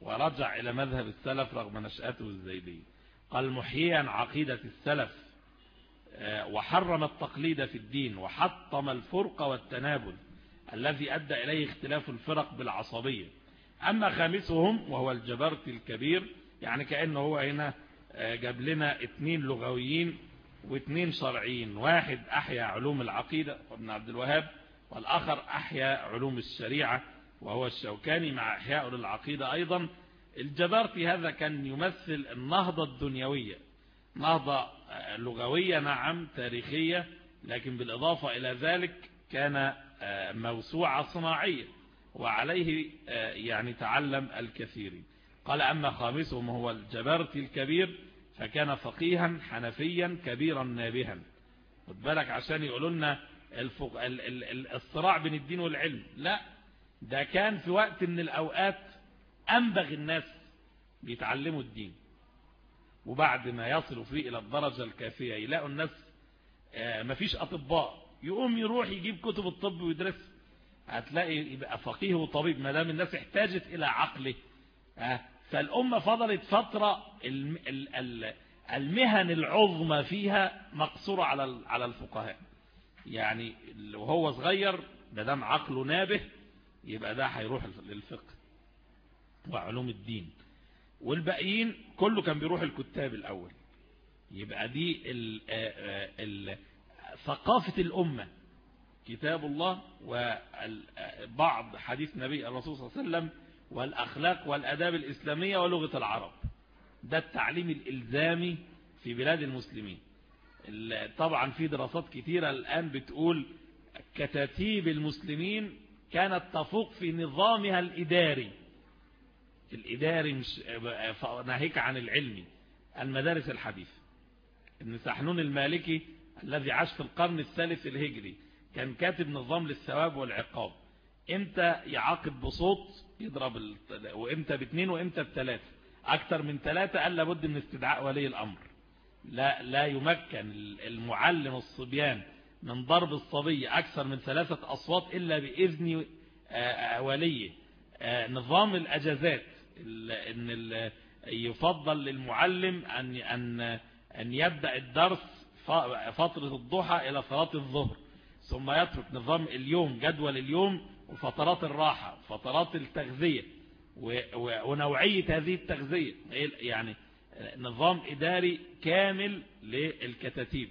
ورجع إلى مذهب السلف رغم نشأته الزيدية. قال محييا عقيدة السلف وحرم التقليد في الدين وحطم الفرق والتنابل الذي أدى إليه اختلاف الفرق بالعصبية. أما خامسهم وهو الجبرت الكبير يعني كأنه هو هنا جاب لنا اثنين لغويين واثنين شرعيين واحد أحيا علوم العقيدة وابن عبد الوهاب والآخر أحيا علوم الشريعة وهو الشوكاني مع إحياء للعقيدة أيضا. الجبرتي هذا كان يمثل النهضة الدنيوية نهضة لغوية نعم تاريخية لكن بالإضافة إلى ذلك كان موسوعة صناعية وعليه يعني تعلم الكثير. قال أما خامسهم هو الجبرتي الكبير فكان فقيها حنفيا كبيرا نابها. خد بالك عشان يقولوا لنا الفق... ال... ال... الصراع بين الدين والعلم. لا ده كان في وقت من الأوقات أنبغ الناس بيتعلموا الدين. وبعد ما يصلوا فيه إلى الدرجة الكافية يلاقوا الناس مفيش أطباء. يقوم يروح يجيب كتب الطب ويدرس. هتلاقي يبقى فقيه وطبيب ما دام الناس احتاجت إلى عقله. فالأمة فضلت فترة المهن العظمى فيها مقصورة على الفقهاء. يعني وهو صغير ما دام عقله نابه يبقى ده هيروح للفقه. وعلوم الدين. والباقيين كله كان بيروح الكتاب الأول. يبقى دي ثقافة الأمة. كتاب الله وبعض حديث نبي الرسول صلى الله عليه وسلم والأخلاق والأداب الإسلامية ولغة العرب. ده التعليم الإلزامي في بلاد المسلمين. طبعا في دراسات كتيرة الآن بتقول كتاتيب المسلمين كانت تفوق في نظامها الإداري. الإداري مش ناهيك عن العلمي المدارس الحديثة. ابن سحنون المالكي الذي عاش في القرن الثالث الهجري كان كاتب نظام للثواب والعقاب. إمتى يعاقب بصوت يضرب. وإمتى باثنين وإمتى بثلاثة أكتر من ثلاثة قال لابد من استدعاء ولي الأمر. لا لا يمكن المعلم الصبيان من ضرب الصبي أكثر من ثلاثة أصوات إلا بإذن وليه. نظام الأجازات إن يفضل للمعلم أن أن أن يبدأ الدرس فترة الضحى إلى صلاة الظهر ثم يترك نظام اليوم جدول اليوم وفترات الراحة فترات التغذية ونوعية هذه التغذية. يعني نظام إداري كامل للكتاتيب.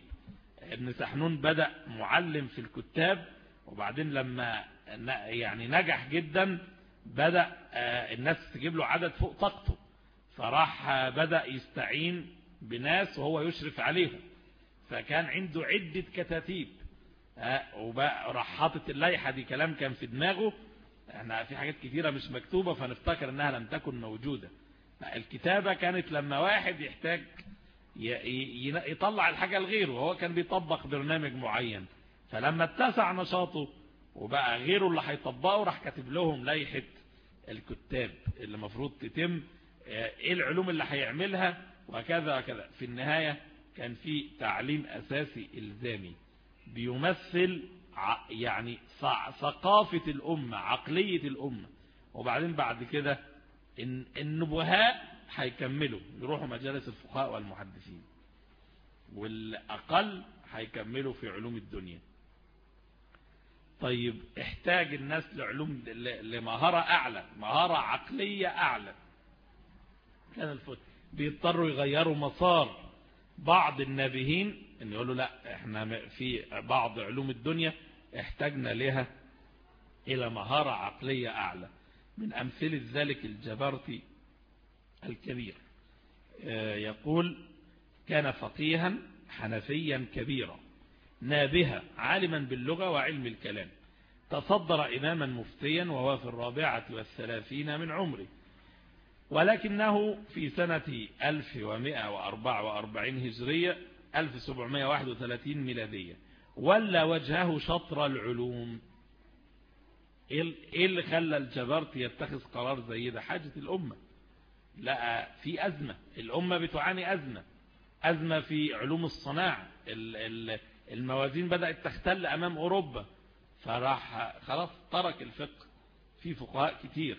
ابن سحنون بدأ معلم في الكتاب وبعدين لما يعني نجح جدا بدأ الناس تجيب له عدد فوق طاقته. فراح بدأ يستعين بناس وهو يشرف عليهم. فكان عنده عدة كتاتيب وبقى راح حاطط اللائحة دي كلام كان في دماغه. إحنا في حاجات كثيرة مش مكتوبة فنفتكر إنها لم تكن موجودة. الكتابة كانت لما واحد يحتاج يطلع الحاجة لغيره وهو كان بيطبق برنامج معين. فلما اتسع نشاطه وبقى غيره اللي هيطبقه راح كاتب لهم لائحة الكتاب اللي المفروض تتم إيه العلوم اللي هيعملها وكذا وكذا في النهاية كان في تعليم أساسي إلزامي بيمثل يعني ثقافة الأمة عقلية الأمة. وبعدين بعد كده النبهاء هيكملوا يروحوا مجالس الفقهاء والمحدثين. والأقل هيكملوا في علوم الدنيا. طيب احتاج الناس لعلوم لمهارة أعلى مهارة عقلية أعلى. كان الفت بيضطروا يغيروا مسار بعض النابهين إن يقولوا لأ إحنا في بعض علوم الدنيا احتاجنا لها إلى مهارة عقلية أعلى. من أمثلة ذلك الجبرتي الكبير. يقول كان فقيها حنفيا كبيرا نابها عالما باللغة وعلم الكلام تصدر إماما مفتيا وهو في الرابعة والثلاثين من عمره ولكنه في سنة 1144 هجرية 1731 ميلادية ولا وجهه شطر العلوم. إيه اللي خلى الجبرتي يتخذ قرار زي ده؟ حاجة الأمة. لا في أزمة. الأمة بتعاني أزمة. أزمة في علوم الصناعة. الموازين بدأت تختل أمام أوروبا. فراح خلاص ترك الفقه. في فقهاء كتير.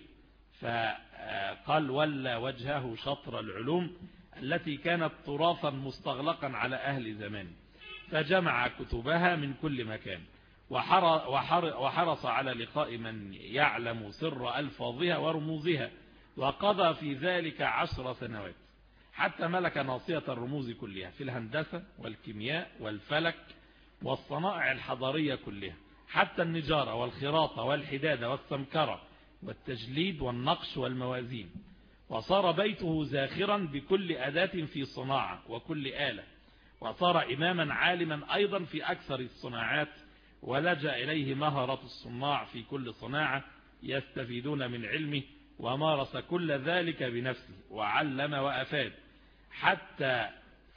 فقال ولا وجهه شطر العلوم التي كانت تراثا مستغلقا على أهل زمان. فجمع كتبها من كل مكان. وحرص على لقاء من يعلم سر ألفاظها ورموزها وقضى في ذلك عشر سنوات حتى ملك ناصية الرموز كلها في الهندسة والكيمياء والفلك والصنائع الحضارية كلها حتى النجارة والخراطة والحدادة والسمكرة والتجليد والنقش والموازين. وصار بيته زاخرا بكل أداة في صناعة وكل آلة وصار إماما عالما أيضا في أكثر الصناعات ولجأ إليه مهرة الصناع في كل صناعة يستفيدون من علمه ومارس كل ذلك بنفسه وعلم وأفاد حتى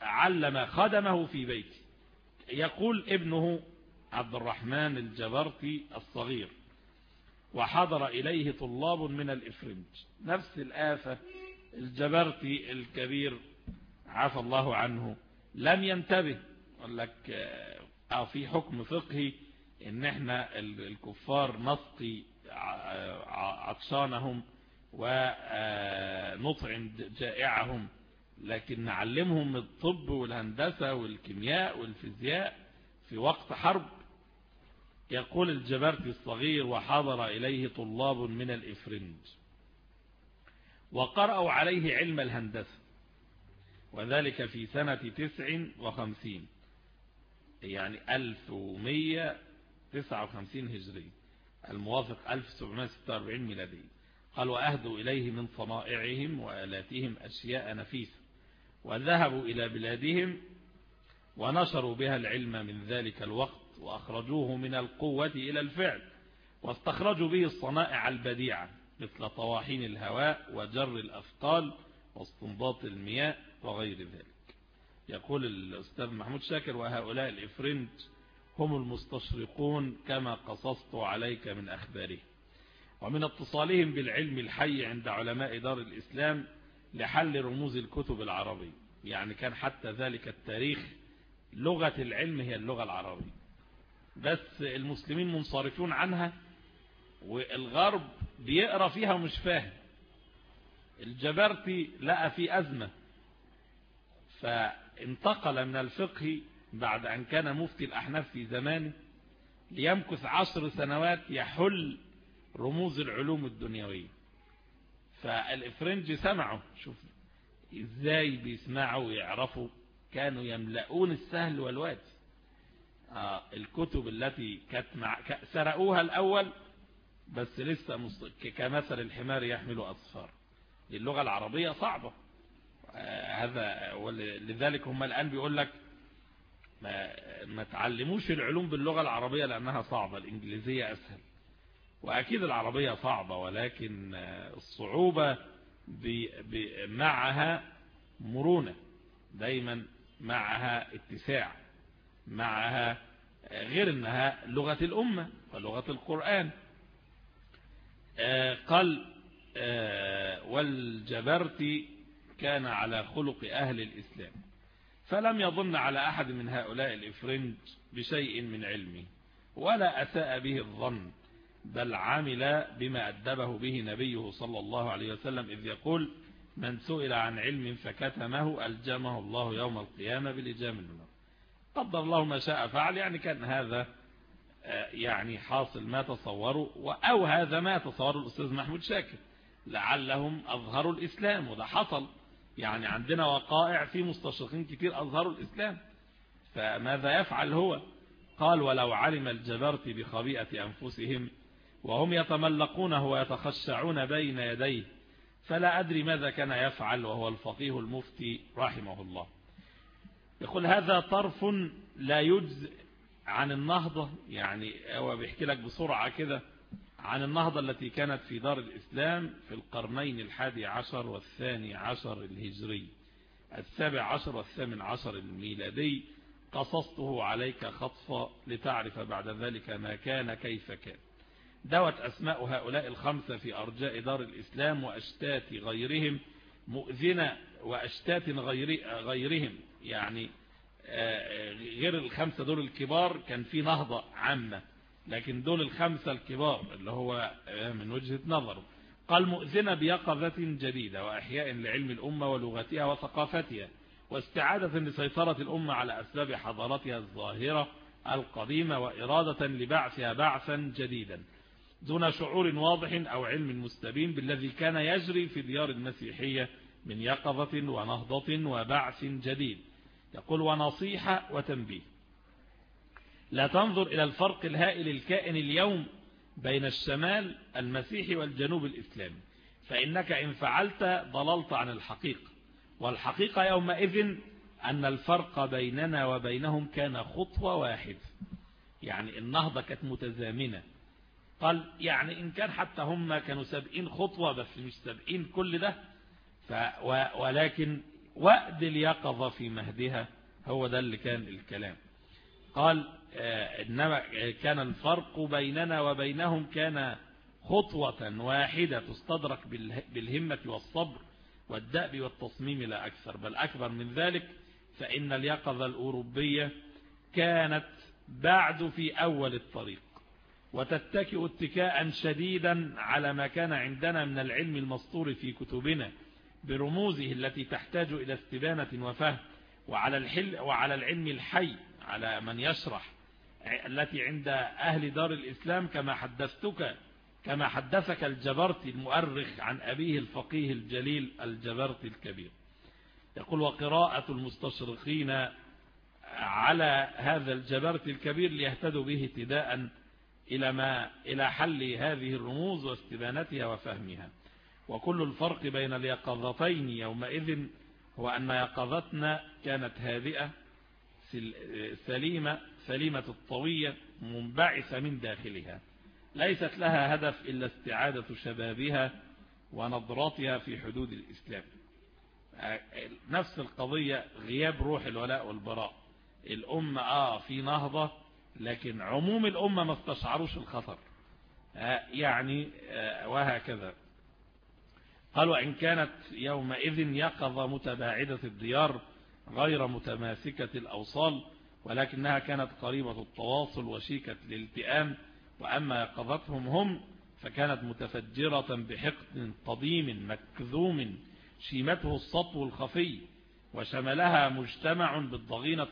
علم خدمه في بيته. يقول ابنه عبد الرحمن الجبرتي الصغير وحضر إليه طلاب من الإفرنج. نفس الآفة الجبرتي الكبير عفى الله عنه لم ينتبه. قال لك أو في حكم فقهي إن إحنا الكفار نسقي عطشانهم ونطعم جائعهم لكن نعلمهم الطب والهندسة والكيمياء والفيزياء في وقت حرب. يقول الجبرتي الصغير وحضر إليه طلاب من الإفرنج وقرأوا عليه علم الهندسة وذلك في سنة تسع وخمسين يعني ألف ومية تسعة وخمسين هجري الموافق 1746 ميلادي. قال وأهدوا إليه من صنائعهم وآلاتهم أشياء نفيسة وذهبوا إلى بلادهم ونشروا بها العلم من ذلك الوقت وأخرجوه من القوة إلى الفعل واستخرجوا به الصنائع البديعة مثل طواحين الهواء وجر الأثقال واستنباط المياه وغير ذلك. يقول الأستاذ محمود شاكر وهؤلاء الإفرنج هم المستشرقون كما قصصت عليك من أخباره. ومن اتصالهم بالعلم الحي عند علماء دار الإسلام لحل رموز الكتب العربية يعني كان حتى ذلك التاريخ لغة العلم هي اللغة العربية. بس المسلمين منصرفون عنها والغرب بيقرأ فيها ومش فاهم. الجبرتي لقى في أزمة فانتقل من الفقه بعد أن كان مفتي الأحناف في زمانه ليمكث عشر سنوات يحل رموز العلوم الدنيوية. فالإفرنج سمعوا شوف إزاي بيسمعوا ويعرفوا كانوا يملؤون السهل والوادي آه الكتب التي كانت مع سرقوها الأول بس لسه مص... كمثل الحمار يحمل أصفار اللغة العربية صعبة. آه هذا لذلك هم الآن بيقول لك ما, ما تعلموش العلوم باللغة العربية لأنها صعبة الإنجليزية أسهل. وأكيد العربية صعبة ولكن الصعوبة. معها مرونة. دايما معها اتساع معها غير إنها لغة الأمة ولغة القرآن. قال والجبرت كان على خلق أهل الإسلام. فلم يظن على أحد من هؤلاء الإفرنج بشيء من علمه ولا أساء به الظن بل عمل بما أدبه به نبيه صلى الله عليه وسلم إذ يقول من سئل عن علم فكتمه ألجمه الله يوم القيامة بلجام النار قدر الله ما شاء فعل يعني كان هذا يعني حاصل ما تصوروا أو هذا ما تصوره الأستاذ محمود شاكر لعلهم أظهروا الإسلام وده حصل. يعني عندنا وقائع في مستشرقين كتير أظهروا الإسلام فماذا يفعل هو؟ قال ولو علم الجبرت بخبيئة أنفسهم وهم يتملقونه ويتخشعون بين يديه فلا أدري ماذا كان يفعل وهو الفقيه المفتي رحمه الله. يقول هذا طرف لا يجزئ عن النهضة. يعني هو بيحكي لك بسرعة كده عن النهضة التي كانت في دار الإسلام في القرنين الحادي عشر والثاني عشر الهجري السابع عشر والثامن عشر الميلادي. قصصته عليك خطفا لتعرف بعد ذلك ما كان كيف كان. دوت أسماء هؤلاء الخمسة في أرجاء دار الإسلام وأشتات غيرهم مؤذنة وأشتات غير غيرهم. يعني غير الخمسة دول الكبار كان في نهضة عامة. لكن دول الخمسة الكبار اللي هو من وجهة نظره قال مؤذنة بيقظة جديدة وأحياء لعلم الأمة ولغتها وثقافتها واستعادة لسيطرة الأمة على أسباب حضارتها الظاهرة القديمة وإرادة لبعثها بعثا جديدا دون شعور واضح أو علم مستبين بالذي كان يجري في ديار المسيحية من يقظة ونهضة وبعث جديد. يقول ونصيحة وتنبيه. لا تنظر إلى الفرق الهائل الكائن اليوم بين الشمال المسيحي والجنوب الإسلامي. فإنك إن فعلت ضللت عن الحقيقة. والحقيقة يومئذ أن الفرق بيننا وبينهم كان خطوة واحد. يعني النهضة كانت متزامنة. قال يعني إن كان حتى هم كانوا سابقين خطوة بس مش سابقين كل ده. ولكن وقد اليقظة في مهدها. هو ده اللي كان الكلام. قال إنما كان الفرق بيننا وبينهم كان خطوة واحدة تستدرك بالهمة والصبر والدأب والتصميم لا أكثر بل أكبر من ذلك فإن اليقظة الأوروبية كانت بعد في أول الطريق وتتكئ اتكاء شديدا على ما كان عندنا من العلم المسطور في كتبنا برموزه التي تحتاج إلى استبانة وفهم وعلى, وعلى العلم الحي على من يشرح التي عند أهل دار الإسلام كما حدثتك كما حدثك الجبرتي المؤرخ عن أبيه الفقيه الجليل الجبرتي الكبير. يقول وقراءة المستشرقين على هذا الجبرتي الكبير ليهتدوا به اهتداء إلى, ما إلى حل هذه الرموز واستبانتها وفهمها. وكل الفرق بين اليقظتين يومئذ هو أن يقظتنا كانت هادئة سليمة سليمة الطوية منبعثة من داخلها. ليست لها هدف إلا استعادة شبابها ونظراتها في حدود الإسلام. نفس القضية غياب روح الولاء والبراء. الأمة آه في نهضة لكن عموم الأمة ما استشعروش الخطر. يعني وهكذا. قال وإن كانت يومئذ يقظة متباعدة الديار غير متماسكة الأوصال ولكنها كانت قريبة التواصل وشيكة الالتئام وأما يقظتهم هم فكانت متفجرة بحقد قديم مكذوم شيمته السطو الخفي وشملها مجتمع بالضغينة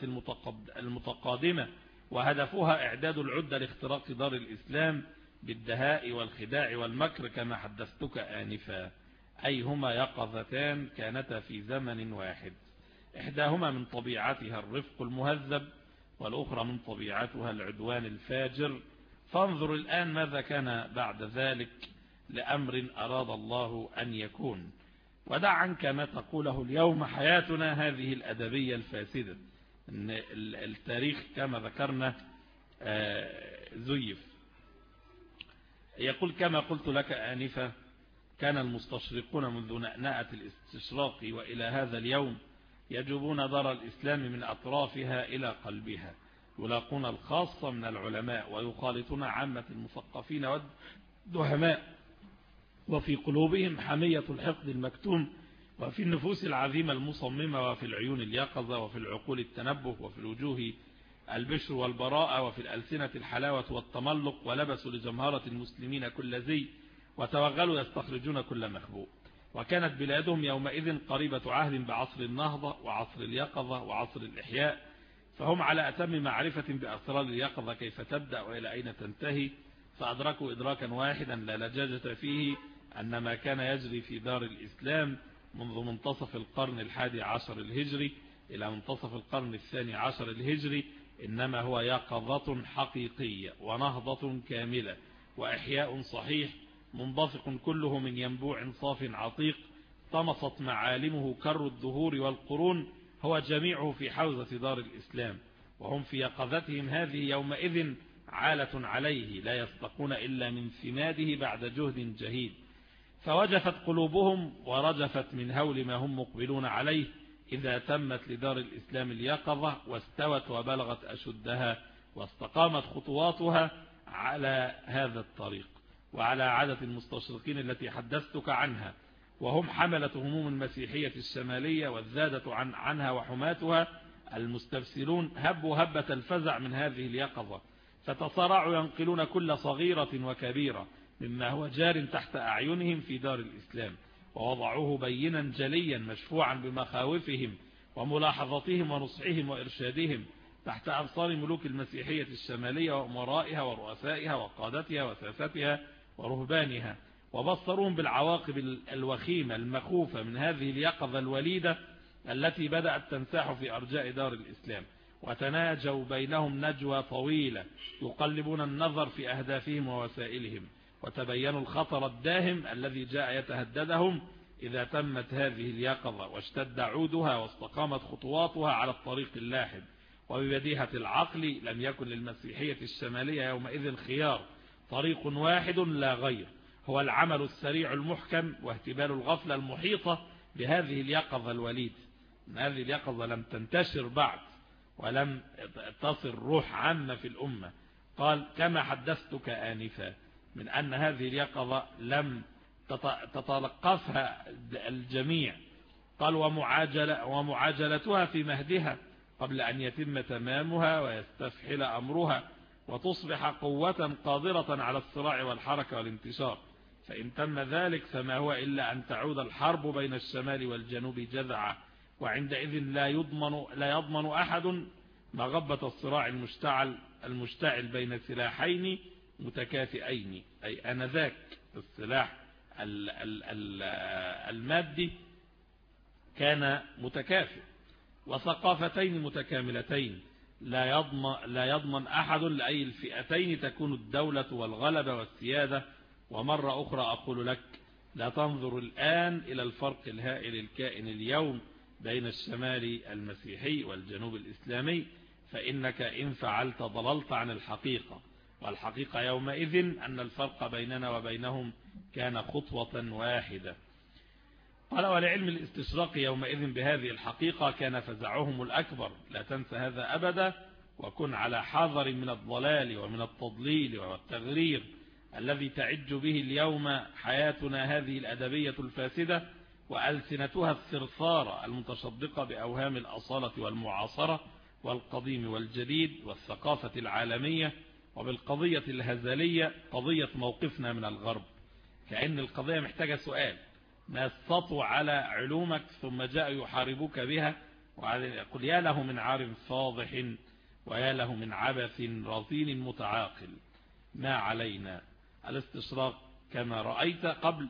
المتقادمة وهدفها إعداد العدة لاختراق دار الإسلام بالدهاء والخداع والمكر كما حدثتك آنفا. أي هما يقظتان كانتا في زمن واحد؟ إحداهما من طبيعتها الرفق المهذب والأخرى من طبيعتها العدوان الفاجر. فانظر الآن ماذا كان بعد ذلك لأمر أراد الله أن يكون. ودع عنك ما تقوله اليوم حياتنا هذه الأدبية الفاسدة. أن التاريخ كما ذكرنا زيف. يقول كما قلت لك آنفة كان المستشرقون منذ نأناءة الاستشراق وإلى هذا اليوم يجوبون دار الإسلام من أطرافها إلى قلبها يلاقون الخاصة من العلماء ويخالطون عامة المثقفين والدهماء وفي قلوبهم حمية الحقد المكتوم وفي النفوس العظيمة المصممة وفي العيون اليقظة وفي العقول التنبه وفي الوجوه البشر والبراءة وفي الألسنة الحلاوة والتملق ولبسوا لجمهرة المسلمين كل زي وتوغلوا يستخرجون كل مخبوء. وكانت بلادهم يومئذ قريبة عهد بعصر النهضة وعصر اليقظة وعصر الإحياء فهم على أتم معرفة بأسرار اليقظة كيف تبدأ وإلى أين تنتهي. فأدركوا إدراكا واحدا لا لجاجة فيه أن ما كان يجري في دار الإسلام منذ منتصف القرن الحادي عشر الهجري إلى منتصف القرن الثاني عشر الهجري إنما هو يقظة حقيقية ونهضة كاملة وإحياء صحيح منبثق كله من ينبوع صاف عتيق طمست معالمه كر الدهور والقرون هو جميعه في حوزة دار الإسلام وهم في يقظتهم هذه يومئذ عالة عليه لا يستقون إلا من سماده بعد جهد جهيد. فوجفت قلوبهم ورجفت من هول ما هم مقبلون عليه إذا تمت لدار الإسلام اليقظة واستوت وبلغت أشدها واستقامت خطواتها على هذا الطريق. وعلى عادة المستشرقين التي حدثتك عنها وهم حملة هموم المسيحية الشمالية والزادة عن عنها وحماتها المستفسرون هبوا هبة الفزع من هذه اليقظة فتصارعوا ينقلون كل صغيرة وكبيرة مما هو جار تحت أعينهم في دار الإسلام ووضعوه بينا جليا مشفوعا بمخاوفهم وملاحظتهم ونصحهم وإرشادهم تحت أبصار ملوك المسيحية الشمالية وأمرائها ورؤسائها وقادتها وساستها ورهبانها وبصروهم بالعواقب الوخيمة المخوفة من هذه اليقظة الوليدة التي بدأت تنساح في أرجاء دار الإسلام. وتناجوا بينهم نجوى طويلة يقلبون النظر في أهدافهم ووسائلهم. وتبينوا الخطر الداهم الذي جاء يتهددهم إذا تمت هذه اليقظة واشتد عودها واستقامت خطواتها على الطريق اللاحد. وببديهة العقل لم يكن للمسيحية الشمالية يومئذ خيار طريق واحد لا غير هو العمل السريع المحكم واهتبال الغفلة المحيطة بهذه اليقظة الوليد. هذه اليقظة لم تنتشر بعد ولم تصل روح عامة في الأمة. قال كما حدثتك آنفا من أن هذه اليقظة لم تتلقفها الجميع. قال ومعاجلة ومعاجلتها في مهدها قبل أن يتم تمامها ويستفحل أمرها. وتصبح قوة قادرة على الصراع والحركة والانتشار فإن تم ذلك فما هو إلا أن تعود الحرب بين الشمال والجنوب جذعة وعندئذ لا يضمن, لا يضمن أحد مغبة الصراع المشتعل, المشتعل بين سلاحين متكافئين أي أنذاك السلاح المادي كان متكافئ وثقافتين متكاملتين. لا يضمن, لا يضمن أحد لأي الفئتين تكون الدولة والغلبة والسيادة. ومرة أخرى أقول لك لا تنظر الآن إلى الفرق الهائل الكائن اليوم بين الشمال المسيحي والجنوب الإسلامي فإنك إن فعلت ضللت عن الحقيقة. والحقيقة يومئذ أن الفرق بيننا وبينهم كان خطوة واحدة. قال ولعلم الاستشراق يومئذ بهذه الحقيقة كان فزعهم الأكبر. لا تنسى هذا أبدا وكن على حذر من الضلال ومن التضليل والتغرير الذي تعج به اليوم حياتنا هذه الأدبية الفاسدة وألسنتها الثرثارة المتشدقة بأوهام الأصالة والمعاصرة والقديم والجديد والثقافة العالمية وبالقضية الهزلية قضية موقفنا من الغرب. كأن القضية محتاجة سؤال. ما استطوا على علومك ثم جاءوا يحاربوك بها. ويقول يا له من عار فاضح ويا له من عبث رصين متعاقل. ما علينا الاستشراق كما رأيت قبل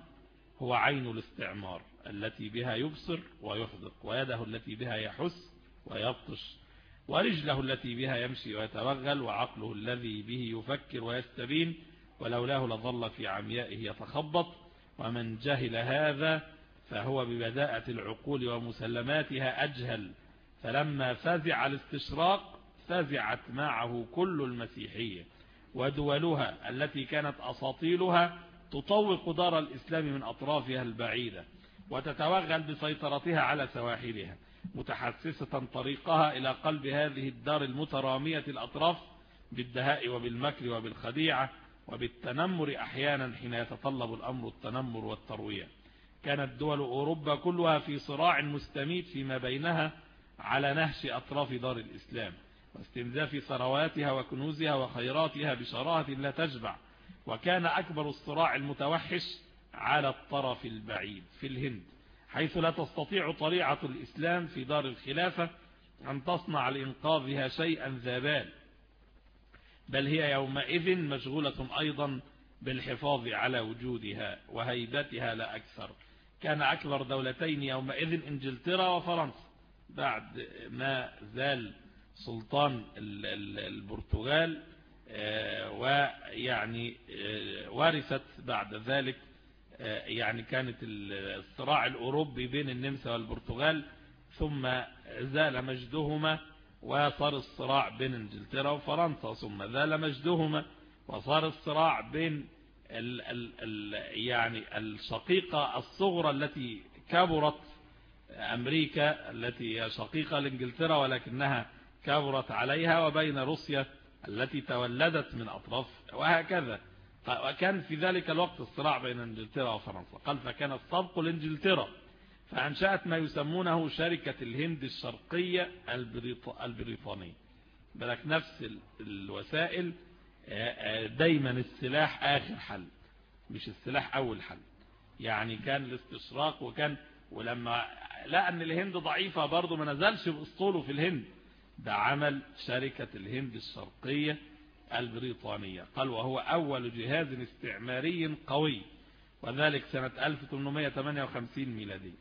هو عين الاستعمار التي بها يبصر ويحدق ويده التي بها يحس ويبطش ورجله التي بها يمشي ويتوغل وعقله الذي به يفكر ويستبين ولولاه لظل في عميائه يتخبط. ومن جهل هذا فهو ببداءة العقول ومسلماتها أجهل. فلما فزع الاستشراق فزعت معه كل المسيحية ودولها التي كانت أساطيلها تطوق دار الإسلام من أطرافها البعيدة وتتوغل بسيطرتها على سواحلها متحسسة طريقها إلى قلب هذه الدار المترامية الأطراف بالدهاء وبالمكر وبالخديعة وبالتنمر أحيانا حين يتطلب الأمر التنمر والتروية كانت دول أوروبا كلها في صراع مستميت فيما بينها على نهش أطراف دار الإسلام واستنزاف ثرواتها وكنوزها وخيراتها بشراهة لا تشبع وكان أكبر الصراع المتوحش على الطرف البعيد في الهند حيث لا تستطيع طريعة الإسلام في دار الخلافة أن تصنع لإنقاذها شيئا ذابال بل هي يومئذ مشغولة أيضا بالحفاظ على وجودها وهيبتها لا أكثر. كان أكبر دولتين يومئذ إنجلترا وفرنسا بعد ما زال سلطان البرتغال ويعني ورثت بعد ذلك يعني كانت الصراع الأوروبي بين النمسا والبرتغال ثم زال مجدهما وصار الصراع بين إنجلترا وفرنسا ثم ذال مجدهما وصار الصراع بين ال ال ال يعني الشقيقة الصغرى التي كبرت أمريكا التي هي شقيقة لإنجلترا ولكنها كبرت عليها وبين روسيا التي تولدت من أطراف وهكذا. وكان في ذلك الوقت الصراع بين إنجلترا وفرنسا. قال فكان السبق لإنجلترا. فأنشأت ما يسمونه شركة الهند الشرقية البريطانية. بلك نفس الوسائل دايما السلاح آخر حل مش السلاح أول حل. يعني كان الاستشراق وكان ولما لقى أن الهند ضعيفة برضه ما نزلش بأسطوله في الهند. ده عمل شركة الهند الشرقية البريطانية. قال وهو أول جهاز استعماري قوي وذلك سنة 1858 ميلادي.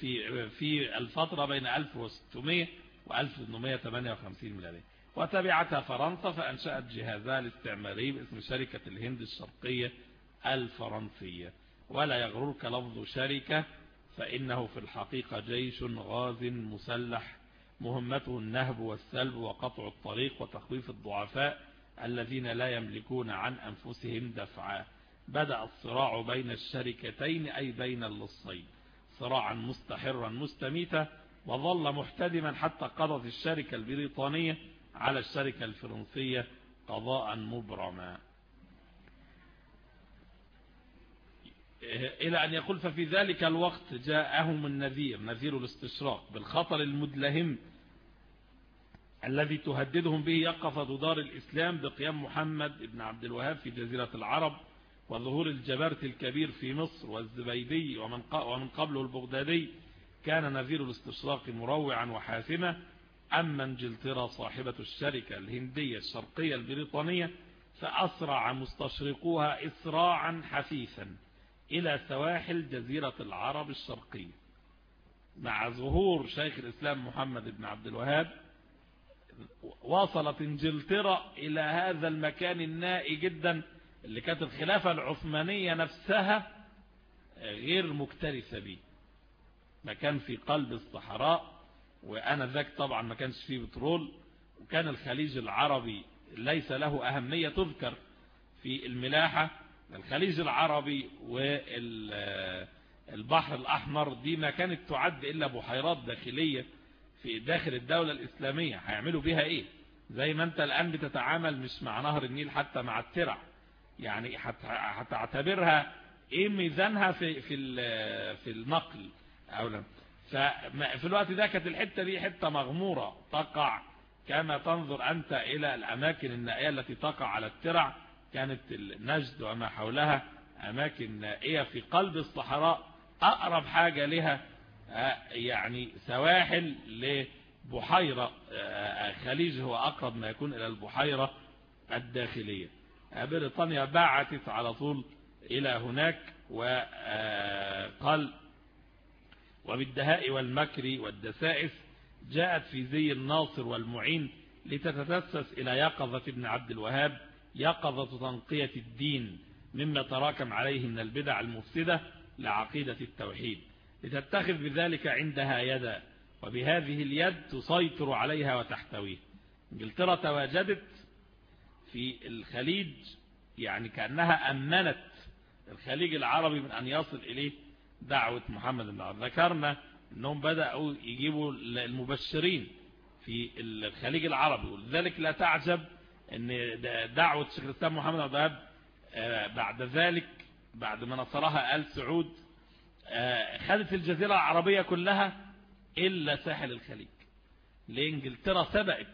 في في الفترة بين 1600 و 1858 ميلادي وتبعتها فرنسا فأنشأت جهازها الاستعماري باسم شركة الهند الشرقية الفرنسية. ولا يغررك لفظ شركة فإنه في الحقيقة جيش غاز مسلح. مهمته النهب والسلب وقطع الطريق وتخويف الضعفاء الذين لا يملكون عن أنفسهم دفعا. بدأ الصراع بين الشركتين أي بين اللصين. صراعا مستحرا مستميتا وظل محتدما حتى قضت الشركة البريطانية على الشركة الفرنسية قضاء مبرما. إلى أن يقول ففي ذلك الوقت جاءهم النذير نذير الاستشراق بالخطر المدلهم الذي تهددهم به يقظة دار الإسلام بقيام محمد بن عبد الوهاب في جزيرة العرب وظهور الجبرت الكبير في مصر والزبيدي ومن ومن قبله البغدادي كان نذير الاستشراق مروعا وحاسما أما انجلترا صاحبة الشركة الهندية الشرقية البريطانية فأسرع مستشرقوها إسراعا حثيثا إلى سواحل جزيرة العرب الشرقية. مع ظهور شيخ الإسلام محمد بن عبد الوهاب وصلت انجلترا إلى هذا المكان النائي جدا اللي كانت الخلافة العثمانية نفسها غير مكترثة به مكان في قلب الصحراء وأنا ذاك طبعا ما كانش فيه بترول وكان الخليج العربي ليس له أهمية تذكر في الملاحة. الخليج العربي والبحر الأحمر دي ما كانت تعد إلا بحيرات داخلية في داخل الدولة الإسلامية. هيعملوا بها إيه؟ زي ما أنت الآن بتتعامل مش مع نهر النيل حتى مع الترع. يعني هتعتبرها إيه ميزانها في في في النقل أو لا ففي الوقت ده كانت الحتة دي حتة مغمورة. تقع كما تنظر أنت إلى الأماكن النائية التي تقع على الترع. كانت النجد وما حولها أماكن نائية في قلب الصحراء. أقرب حاجة لها يعني سواحل لبحيرة خليج هو أقرب ما يكون إلى البحيرة الداخلية. بريطانيا بعتت على طول إلى هناك وقال وبالدهاء والمكر والدسائس جاءت في زي الناصر والمعين لتتتسس إلى يقظة ابن عبد الوهاب يقظة تنقية الدين مما تراكم عليه من البدع المفسدة لعقيدة التوحيد. لتتخذ بذلك عندها يدا وبهذه اليد تسيطر عليها وتحتويه. إنجلترا تواجدت في الخليج يعني كأنها أمنت الخليج العربي من أن يصل إليه دعوة محمد بن عبد ذكرنا أنهم بدأوا يجيبوا المبشرين في الخليج العربي ولذلك لا تعجب أن دعوة شيخ الإسلام محمد عبد الوهاب بعد ذلك بعد ما نصرها آل سعود خدت الجزيرة العربية كلها إلا ساحل الخليج. لإنجلترا سبقت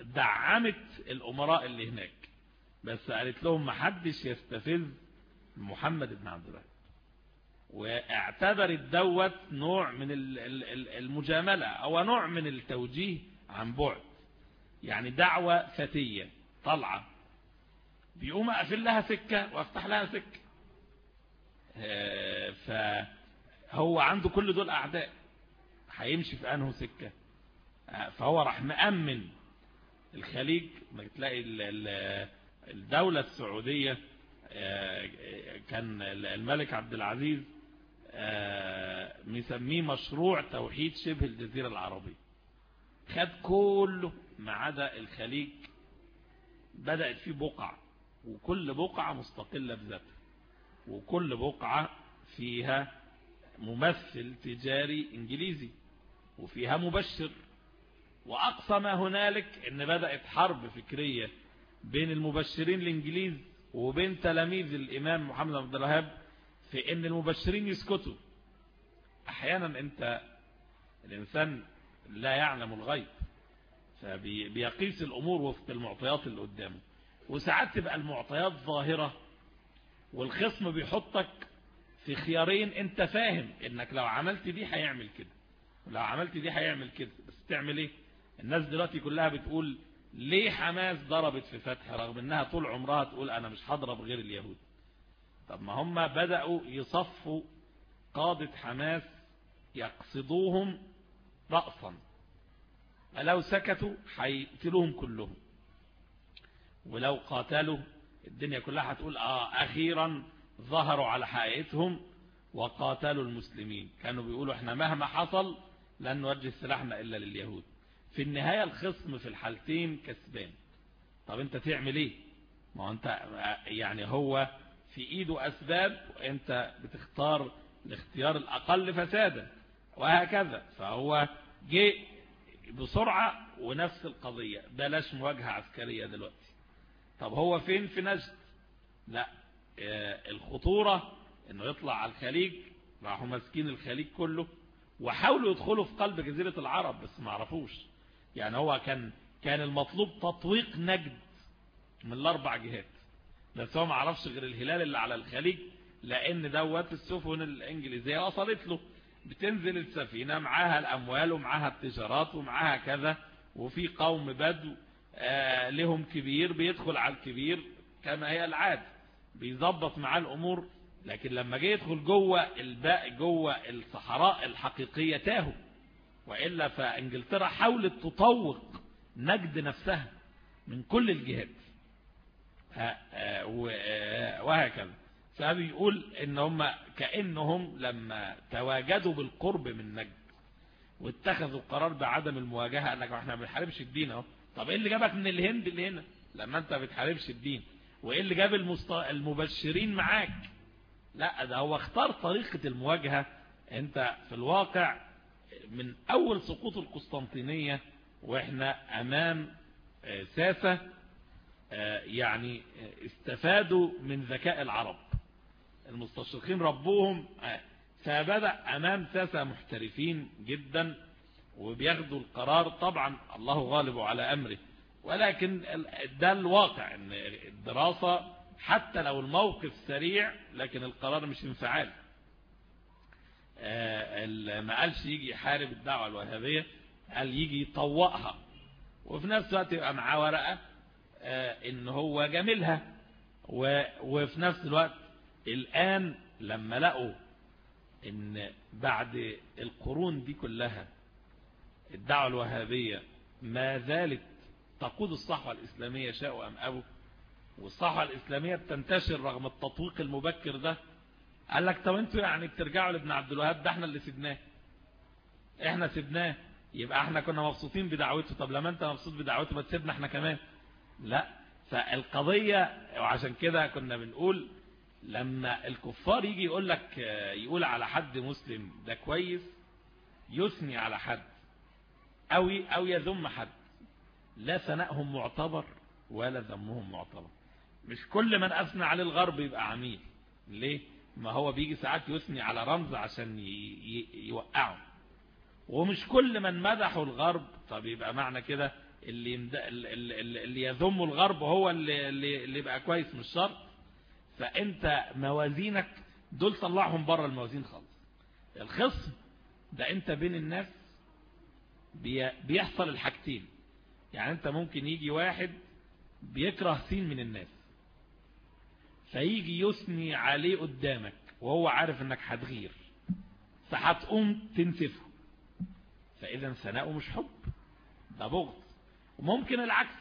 ودعمت الأمراء اللي هناك. بس قالت لهم محدش يستفز محمد بن عبد الوهاب. واعتبرت دوت نوع من المجاملة أو نوع من التوجيه عن بعد. يعني دعوة فتية طلعة بيقوم أقفل لها سكة وأفتح لها سكة. فهو عنده كل دول أعداء. هيمشي في أنه سكة. فهو راح مأمن الخليج ما تلاقي الدولة السعودية كان الملك عبد العزيز مسميه مشروع توحيد شبه الجزيرة العربية. خد كله ما عدا الخليج. بدأت فيه بقعة وكل بقعة مستقلة بذاتها وكل بقعة فيها ممثل تجاري إنجليزي وفيها مبشر. وأقصى ما هنالك إن بدأت حرب فكرية بين المبشرين الإنجليز وبين تلاميذ الإمام محمد عبد الوهاب في إن المبشرين يسكتوا. أحيانا أنت الإنسان لا يعلم الغيب فبيقيس الأمور وفق المعطيات اللي قدامه. وساعات تبقى المعطيات ظاهرة والخصم بيحطك في خيارين أنت فاهم إنك لو عملت دي هيعمل كده ولو عملت دي هيعمل كده بس تعمل إيه؟ الناس دلوقتي كلها بتقول ليه حماس ضربت في فتح رغم إنها طول عمرها تقول أنا مش هضرب غير اليهود. طب ما هم بدأوا يصفوا قادة حماس يقصدوهم رأسا. لو سكتوا هيقتلوهم كلهم. ولو قاتلوا الدنيا كلها هتقول آه أخيرا ظهروا على حقيقتهم وقاتلوا المسلمين. كانوا بيقولوا إحنا مهما حصل لن نوجه سلاحنا إلا لليهود. في النهاية الخصم في الحالتين كسبان. طب انت تعمل إيه؟ ما انت يعني هو في ايده أسباب وانت بتختار الاختيار الأقل فسادا وهكذا. فهو جه بسرعة ونفس القضية. بلاش مواجهة عسكرية دلوقتي. طب هو فين في نجد؟ لا الخطورة إنه يطلع على الخليج. راحوا ماسكين الخليج كله وحاولوا يدخلوا في قلب جزيرة العرب بس ما عرفوش. يعني هو كان كان المطلوب تطويق نجد من الأربع جهات. بس هو ما عرفش غير الهلال اللي على الخليج لأن دوت السفن الإنجليزية وصلت له. بتنزل السفينة معاها الأموال ومعاها التجارات ومعاها كذا وفي قوم بدو آه لهم كبير بيدخل على الكبير كما هي العاد بيظبط معاه الأمور. لكن لما جه يدخل جوه الباقي جوه الصحراء الحقيقية تاهوا. وإلا فإنجلترا حاولت تطوق نجد نفسها من كل الجهات. وهكذا. فبيقول إن هم كأنهم لما تواجدوا بالقرب من نجد واتخذوا قرار بعدم المواجهة قال لك إحنا ما بنحاربش الدين أهو. طب إيه اللي جابك من الهند اللي هنا لما أنت بتحاربش الدين. وإيه اللي جاب المست... المبشرين معاك؟ لا ده هو اختار طريقة المواجهة. أنت في الواقع من أول سقوط القسطنطينية وإحنا أمام ساسة يعني استفادوا من ذكاء العرب. المستشرقين ربوهم فبدأ أمام ساسة محترفين جدا وبياخدوا القرار. طبعا الله غالب على أمره ولكن ده الواقع إن الدراسة حتى لو الموقف سريع لكن القرار مش انفعال. ما قالش يجي يحارب الدعوة الوهابية قال يجي يطوقها. وفي نفس الوقت يبقى معاه ورقة إن هو جاملها وفي نفس الوقت الآن لما لقوا إن بعد القرون دي كلها الدعوة الوهابية ما زالت تقود الصحوة الإسلامية شاءوا أم أبوا والصحوة الإسلامية بتنتشر رغم التطويق المبكر ده قال لك طب أنتوا يعني بترجعوا لابن عبد الوهاب ده إحنا اللي سبناه إحنا سبناه يبقى إحنا كنا مبسوطين بدعوته. طب لما انت مبسوط بدعوته ما تسيبنا إحنا كمان؟ لا. فالقضية وعشان كده كنا بنقول لما الكفار يجي يقول لك يقول على حد مسلم ده كويس يثني على حد أو أو يذم حد لا ثنائهم معتبر ولا ذمهم معتبر. مش كل من أثنى عليه الغرب يبقى عميل. ليه؟ ما هو بيجي ساعات يثني على رمز عشان يوقعه. ومش كل من مدحوا الغرب طب يبقى معنى كده اللي اللي, يذم الغرب هو اللي اللي يبقى كويس مش شرط. فأنت موازينك دول طلعهم بره الموازين خالص. الخصم ده أنت بين الناس بيحصل الحاجتين. يعني أنت ممكن يجي واحد بيكره سين من الناس. فيجي يثني عليه قدامك وهو عارف انك هتغير فهتقوم تنسفه. فإذا ثناؤه مش حب ده بغض. وممكن العكس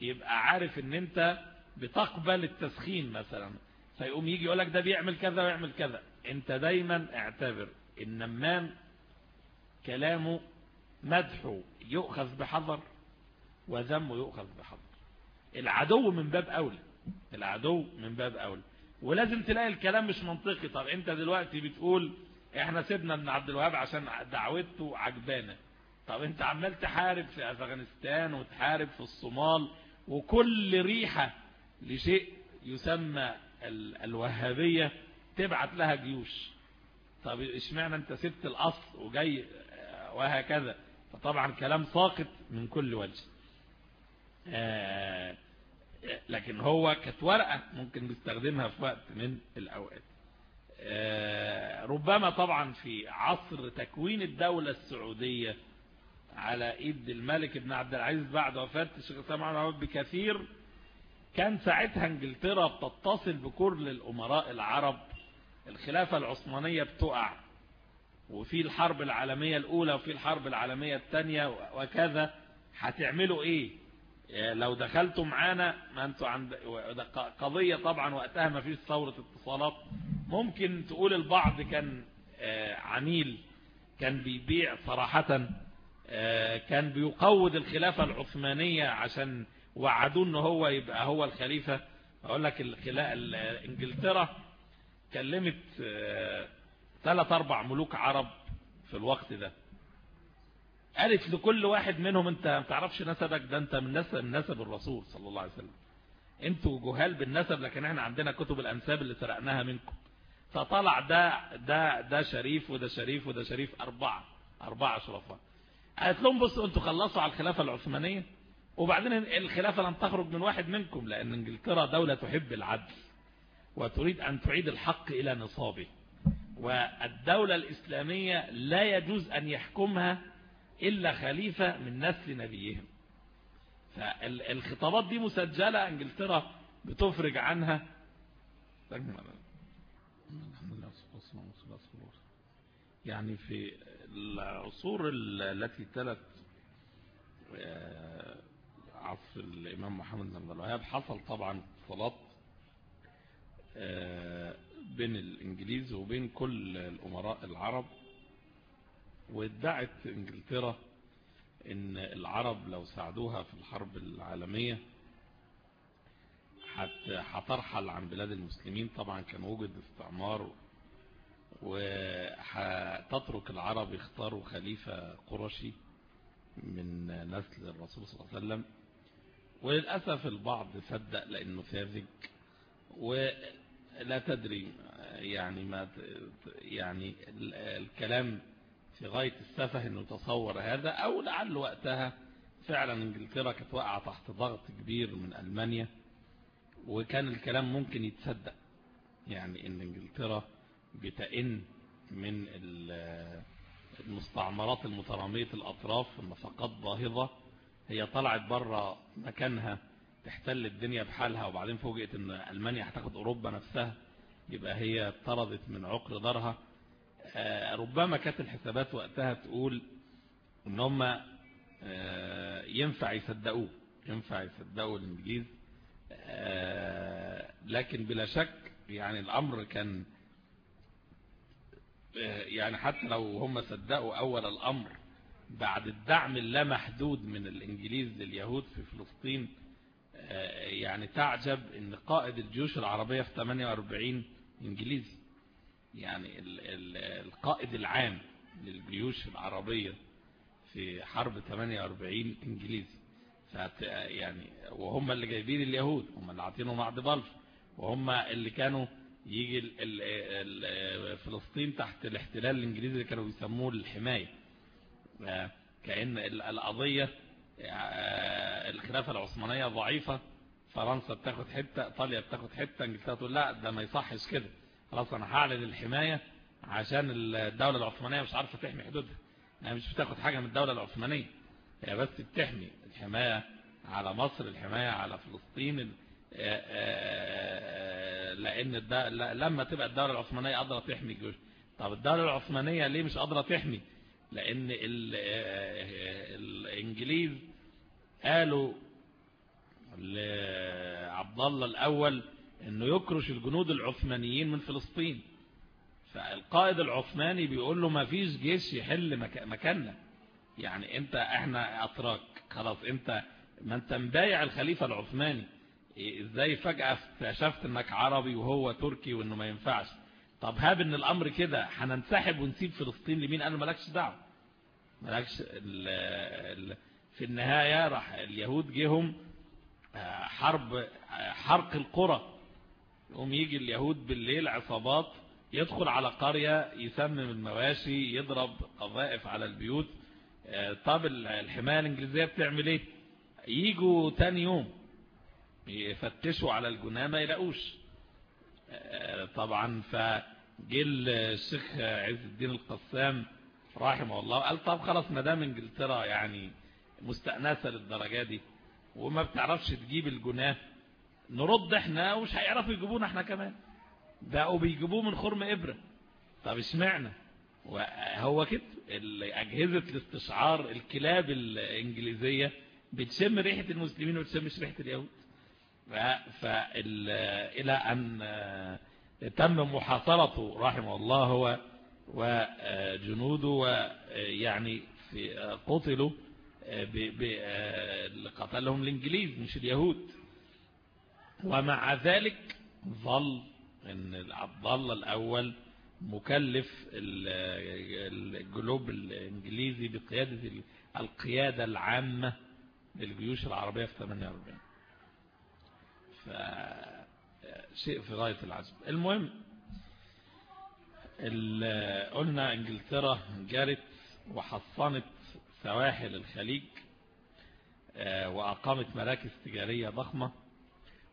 يبقى عارف ان انت بتقبل التسخين مثلا. فيقوم يجي يقولك ده بيعمل كذا ويعمل كذا. انت دايما اعتبر النمام كلامه مدحه يؤخذ بحذر وذمه يؤخذ بحذر. العدو من باب أولى. العدو من باب أولى ولازم تلاقي الكلام مش منطقي. طب أنت دلوقتي بتقول إحنا سيبنا ابن عبد الوهاب عشان دعوته عجبانه طب أنت عمال تحارب في أفغانستان وتحارب في الصومال وكل ريحة لشيء يسمى الوهابية تبعت لها جيوش. طب إشمعنى أنت سبت الاصل وجاي وهكذا؟ فطبعا كلام ساقط من كل وجه. لكن هو كانت ورقة ممكن نستخدمها في وقت من الأوقات. ربما طبعا في عصر تكوين الدولة السعودية على إيد الملك بن عبد العزيز بعد وفاة الشيخ سامع بكثير كان ساعتها إنجلترا بتتصل بكل الأمراء العرب الخلافة العثمانية بتقع وفي الحرب العالمية الأولى وفي الحرب العالمية الثانية وكذا. هتعملوا إيه؟ لو دخلتوا معانا ما أنتوا عند قضية طبعا وقتها ما فيش ثورة اتصالات. ممكن تقول البعض كان عميل كان بيبيع صراحة كان بيقود الخلافة العثمانية عشان وعدوه إن هو يبقى هو الخليفة. أقول لك إنجلترا كلمت ثلاث أربع ملوك عرب في الوقت ده. قالت لكل واحد منهم انت ما تعرفش نسبك ده انت من نسب من نسب الرسول صلى الله عليه وسلم. أنتوا جهال بالنسب لكن إحنا عندنا كتب الأنساب اللي سرقناها منكم. فطلع ده ده ده شريف وده شريف وده شريف أربعة أربعة شرفاء قالت لهم بصوا أنتوا خلصوا على الخلافة العثمانية وبعدين الخلافة لم تخرج من واحد منكم لأن انجلترا دولة تحب العدل وتريد أن تعيد الحق إلى نصابه. والدولة الإسلامية لا يجوز أن يحكمها إلا خليفة من نسل نبيهم. فالخطابات دي مسجلة إنجلترا بتفرج عنها. يعني في العصور التي تلت عصر الإمام محمد بن الوهاب حصل طبعا اتصالات بين الإنجليز وبين كل الأمراء العرب. وادعت إنجلترا إن العرب لو ساعدوها في الحرب العالمية هترحل عن بلاد المسلمين. طبعا كان وجد استعمار وتترك العرب يختاروا خليفة قرشي من نسل الرسول صلى الله عليه وسلم. وللأسف البعض صدق لأنه ساذج ولا تدري يعني ما يعني الكلام في غاية السفه إنه تصور هذا أو لعل وقتها فعلا إنجلترا كانت واقعة تحت ضغط كبير من ألمانيا وكان الكلام ممكن يتصدق. يعني إن إنجلترا بتئن من المستعمرات المترامية الأطراف النفقات باهظة هي طلعت بره مكانها تحتل الدنيا بحالها وبعدين فوجئت إن ألمانيا هتاخد أوروبا نفسها يبقى هي طردت من عقر دارها. ربما كانت الحسابات وقتها تقول إن هم ينفع يصدقوه ينفع يصدقوا الإنجليز لكن بلا شك يعني الأمر كان يعني حتى لو هم صدقوا أول الأمر بعد الدعم اللامحدود من الإنجليز لليهود في فلسطين يعني تعجب إن قائد الجيوش العربية في 48 انجليزي يعني القائد العام للجيوش العربية في حرب 48 إنجليزي. يعني وهم اللي جايبين اليهود هم اللي عاطينهم عقد بلف وهم اللي كانوا يجي ال ال ال فلسطين تحت الاحتلال الإنجليزي اللي كانوا بيسموه الحماية. كأن القضية الخلافة العثمانية ضعيفة فرنسا بتاخد حتة إيطاليا بتاخد حتة إنجلترا تقول لا ده ما يصحش كده. خلاص أنا هعلن الحماية عشان الدولة العثمانية مش عارفة تحمي حدودها. يعني مش بتاخد حاجة من الدولة العثمانية. هي بس بتحمي الحماية على مصر الحماية على فلسطين لأن لما تبقى الدولة العثمانية قادرة تحمي الجيوش طب الدولة العثمانية ليه مش قادرة تحمي؟ لأن الإنجليز قالوا لعبد الله الأول إنه يكرش الجنود العثمانيين من فلسطين. فالقائد العثماني بيقول له ما فيش جيش يحل مكاننا. يعني أنت إحنا أتراك. خلاص أنت ما أنت مبايع الخليفة العثماني. إزاي فجأة اكتشفت إنك عربي وهو تركي وإنه ما ينفعش؟ طب هاب إن الأمر كده. هننسحب ونسيب فلسطين لمين؟ قالوا مالكش دعوة. مالكش ال في النهاية راح اليهود جيهم حرب حرق القرى. يقوم يجي اليهود بالليل عصابات يدخل على قرية يسمم المواشي يضرب قذائف على البيوت. طب الحماية الإنجليزية بتعمل إيه؟ يجوا تاني يوم يفتشوا على الجناه ما يلاقوش. طبعا فجه الشيخ عز الدين القسام رحمه الله قال طب خلاص ما دام إنجلترا يعني مستأنسة للدرجة دي وما بتعرفش تجيب الجناه نرد إحنا ومش هيعرفوا يجيبونا إحنا كمان. بقوا بيجيبوه من خرم إبرة. طب اشمعنا وهو كده. أجهزة الاستشعار الكلاب الإنجليزية بتشم ريحة المسلمين وتشمش ريحة اليهود. فإلى أن تم محاصرته رحمه الله هو وجنوده ويعني في قتلوا قتلهم الإنجليز مش اليهود. ومع ذلك ظل إن عبد الله الأول مكلف الجلوب الإنجليزي بقيادة القيادة العامة للجيوش العربية في 48 فشيء في غاية العجب المهم قلنا إنجلترا جرت وحصنت سواحل الخليج وأقامت مراكز تجارية ضخمة.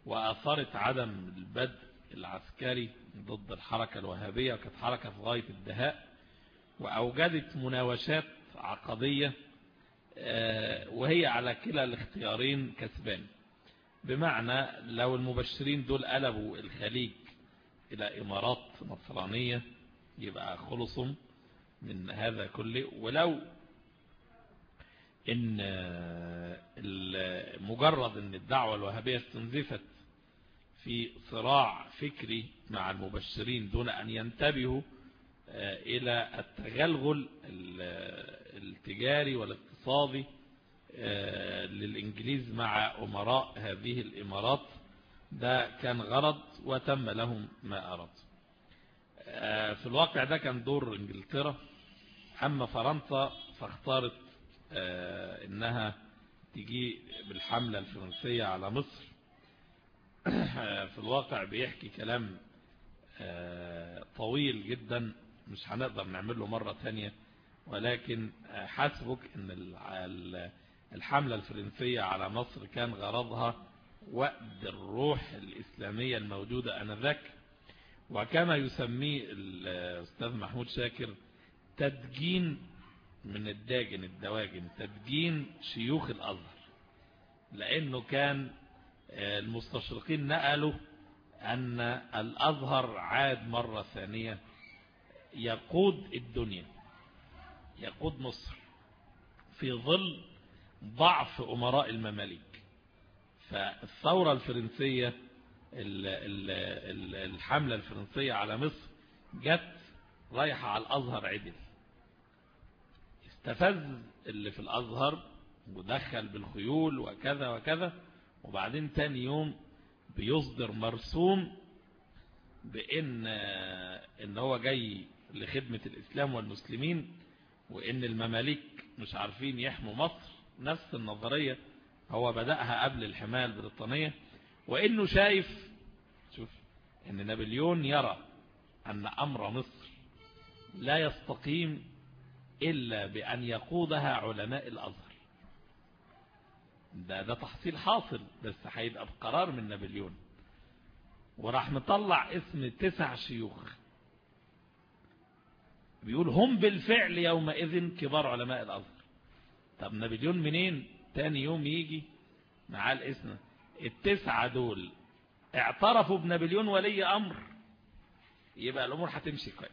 وأثرت عدم البدء العسكري ضد الحركة الوهابية وكانت حركة في غاية الدهاء وأوجدت مناوشات عقدية وهي على كلا الاختيارين كسبان. بمعنى لو المبشرين دول قلبوا الخليج إلى إمارات نصرانية يبقى خلصهم من هذا كله. ولو إن مجرد أن الدعوة الوهابية استنزفت في صراع فكري مع المبشرين دون أن ينتبهوا إلى التغلغل التجاري والاقتصادي للإنجليز مع أمراء هذه الإمارات. ده كان غرض وتم لهم ما أراد في الواقع ده كان دور إنجلترا. أما فرنسا فاختارت إنها تجي بالحملة الفرنسية على مصر. في الواقع بيحكي كلام طويل جدا مش هنقدر نعمله مرة تانية. ولكن حسبك إن الحملة الفرنسية على مصر كان غرضها وقد الروح الإسلامية الموجودة أنذاك. وكما يسميه الأستاذ محمود شاكر تدجين من الداجن الدواجن تدجين شيوخ الأزهر. لأنه كان المستشرقين نقلوا أن الأزهر عاد مرة ثانية يقود الدنيا يقود مصر في ظل ضعف أمراء المماليك. فالثورة الفرنسية الحملة الفرنسية على مصر جت رايحة على الأزهر عدل. استفز اللي في الأزهر ودخل بالخيول وكذا وكذا وبعدين تاني يوم بيصدر مرسوم بأن إن هو جاي لخدمة الإسلام والمسلمين وإن المماليك مش عارفين يحموا مصر. نفس النظرية هو بدأها قبل الحماية البريطانية. وإنه شايف شوف إن نابليون يرى أن أمر مصر لا يستقيم إلا بأن يقودها علماء الأزهر. ده ده تحصيل حاصل بس هيبقى بقرار من نابليون. وراح مطلع اسم تسع شيوخ. بيقول هم بالفعل يومئذ كبار علماء الأزهر. طب نابليون منين؟ تاني يوم يجي مع الاسم. التسعة دول اعترفوا بنابليون ولي أمر. يبقى الأمور هتمشي كويس.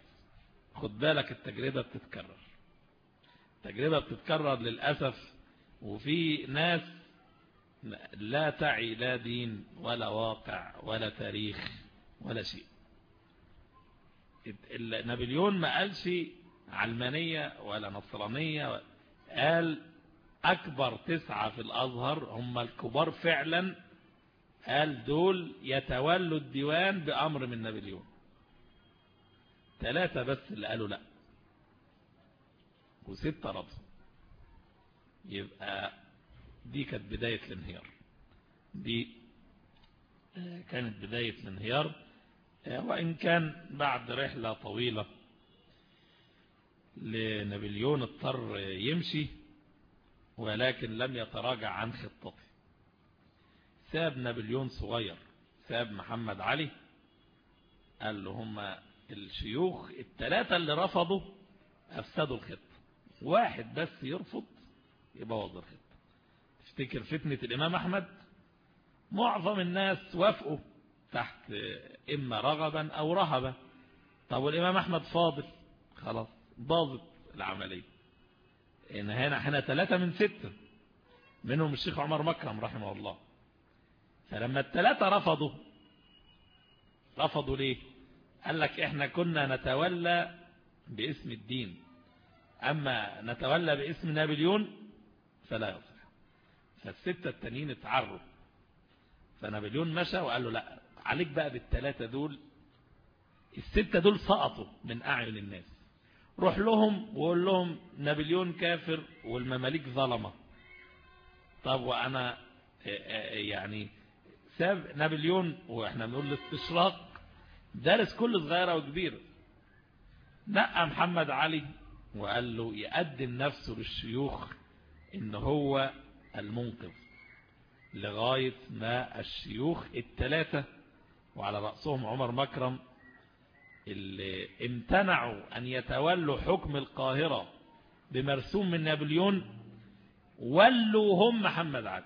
خد بالك التجربة بتتكرر. التجربة بتتكرر للأسف وفي ناس لا تعي لا دين ولا واقع ولا تاريخ ولا شيء. نابليون ما قالش علمانية ولا نصرانية. قال أكبر تسعة في الأزهر هم الكبار فعلا. قال دول يتولوا الديوان بأمر من نابليون. ثلاثة بس اللي قالوا لا. وستة رفضوا يبقى دي كانت بداية الانهيار. دي كانت بداية الانهيار. وإن كان بعد رحلة طويلة لنابليون اضطر يمشي ولكن لم يتراجع عن خطته. ساب نابليون صغير ساب محمد علي قال له هم الشيوخ الثلاثة اللي رفضوا أفسدوا الخطة. واحد بس يرفض يبوظ الخطة. تفتكر فتنة الإمام أحمد؟ معظم الناس وافقوا تحت إما رغبا أو رهبا. طب والإمام أحمد فاضل؟ خلاص باظت العملية. إن هنا هنا ثلاثة من ستة. منهم الشيخ عمر مكرم رحمه الله. فلما الثلاثة رفضوا رفضوا ليه؟ قال لك إحنا كنا نتولى باسم الدين. أما نتولى باسم نابليون فلا يصح فالستة التانيين اتعروا. فنابليون مشى وقال له لا عليك بقى بالثلاثة دول. الستة دول سقطوا من أعين الناس. روح لهم وقول لهم نابليون كافر والمماليك ظلمة. طب وأنا يعني ساب نابليون وإحنا بنقول الاستشراق دارس كل صغيرة وكبيرة نقى محمد علي وقال له يقدم نفسه للشيوخ إن هو المنقذ لغاية ما الشيوخ الثلاثة وعلى رأسهم عمر مكرم اللي امتنعوا أن يتولوا حكم القاهرة بمرسوم من نابليون ولوا هم محمد علي.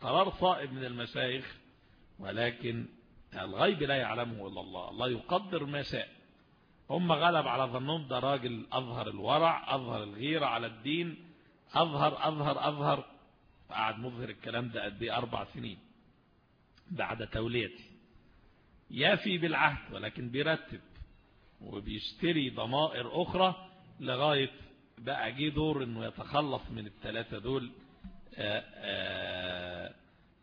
قرار صائب من المشايخ ولكن الغيب لا يعلمه إلا الله. الله يقدر ما شاء. هم غلب على ظنهم ده راجل أظهر الورع أظهر الغيرة على الدين أظهر أظهر أظهر. قعد مظهر الكلام ده قد إيه؟ أربع سنين. بعد توليتي. يافي بالعهد ولكن بيرتب وبيشتري ضمائر أخرى لغاية بقى جه دور إنه يتخلص من الثلاثة دول آآ آآ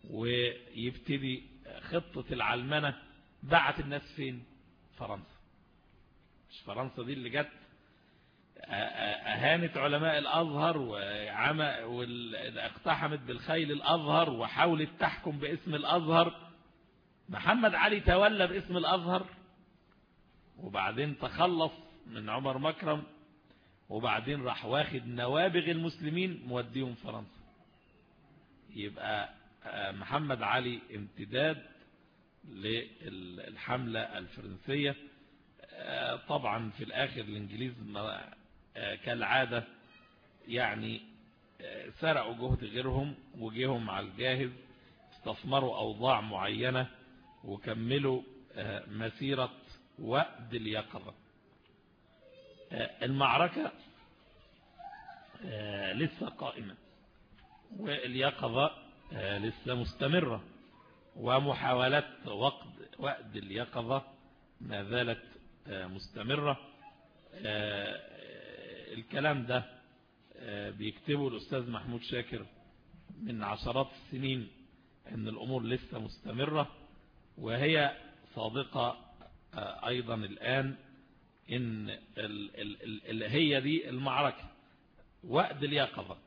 ويبتدي خطة العلمنة. بعت الناس فين؟ فرنسا. مش فرنسا دي اللي جت أهانت علماء الأزهر واقتحمت بالخيل الأزهر وحاولت تحكم باسم الأزهر محمد علي تولى باسم الأزهر وبعدين تخلص من عمر مكرم. وبعدين راح واخد نوابغ المسلمين موديهم فرنسا. يبقى محمد علي امتداد للحملة الفرنسية. طبعا في الآخر الإنجليز كالعادة يعني سرقوا جهد غيرهم وجيهم على الجاهز استثمروا أوضاع معينة وكملوا مسيرة وقد اليقظة. المعركة لسه قائمة واليقظة لسه مستمرة ومحاولات وقد وقد اليقظة ما زالت مستمرة. الكلام ده بيكتبه الأستاذ محمود شاكر من عشرات السنين أن الأمور لسه مستمرة وهي صادقة أيضا الآن إن هي دي المعركة وقد اليقظة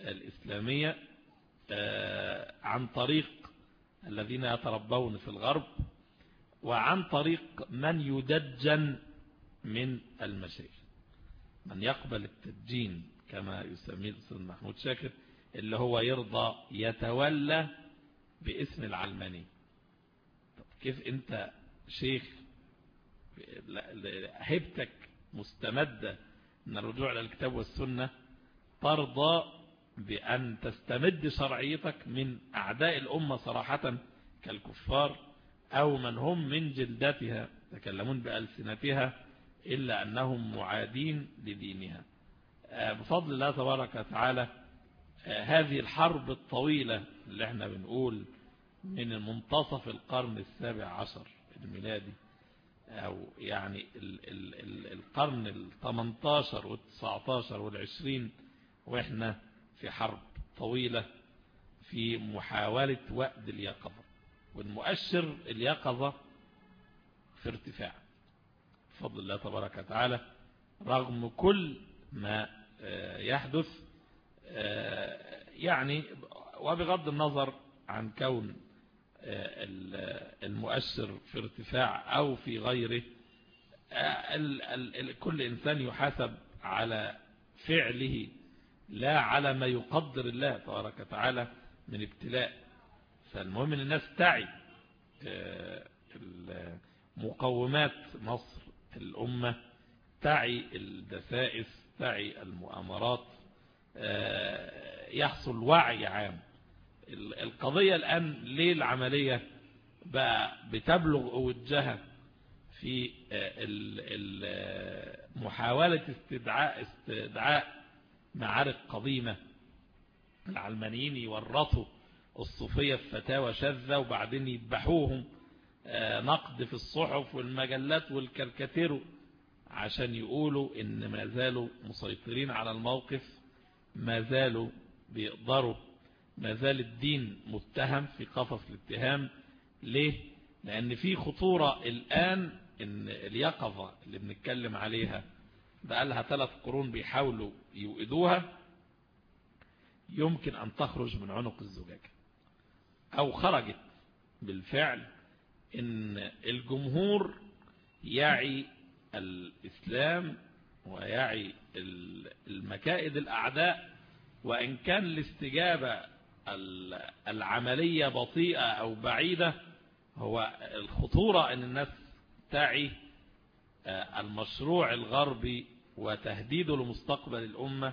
الإسلامية عن طريق الذين يتربون في الغرب وعن طريق من يدجن من المشايخ. من يقبل التدجين كما يسميه الأستاذ محمود شاكر اللي هو يرضى يتولى باسم العلماني. طب كيف أنت شيخ هبتك مستمدة من الرجوع إلى الكتاب والسنة ترضى بأن تستمد شرعيتك من أعداء الأمة صراحة كالكفار أو من هم من جلدتها يتكلمون بألسنتها إلا أنهم معادين لدينها. بفضل الله تبارك وتعالى هذه الحرب الطويلة اللي إحنا بنقول من منتصف القرن السابع عشر الميلادي أو يعني ال ال ال القرن ال 18 وال 19 وال 20 وإحنا في حرب طويلة في محاولة وأد اليقظة. والمؤشر اليقظة في ارتفاع. بفضل الله تبارك وتعالى رغم كل ما يحدث يعني وبغض النظر عن كون المؤشر في ارتفاع أو في غيره كل إنسان يحاسب على فعله لا على ما يقدر الله تبارك وتعالى من ابتلاء. فالمهم إن الناس تعي مقومات مصر الأمة تعي الدسائس تعي المؤامرات يحصل وعي عام. القضية الآن ليه العملية بقى بتبلغ أوجها في محاولة استدعاء استدعاء معارك قديمة العلمانيين يورطوا الصوفية في فتاوى شاذة وبعدين يذبحوهم. نقد في الصحف والمجلات والكاريكاتيرو عشان يقولوا إن ما زالوا مسيطرين على الموقف ما زالوا بيقدروا ما زال الدين متهم في قفص الاتهام. ليه؟ لأن في خطورة الآن إن اليقظة اللي بنتكلم عليها بقالها ثلاث قرون بيحاولوا يوئدوها يمكن أن تخرج من عنق الزجاجة أو خرجت بالفعل إن الجمهور يعي الإسلام ويعي المكائد الأعداء وإن كان الاستجابة العملية بطيئة أو بعيدة هو الخطورة أن الناس تعي المشروع الغربي وتهديده لمستقبل الأمة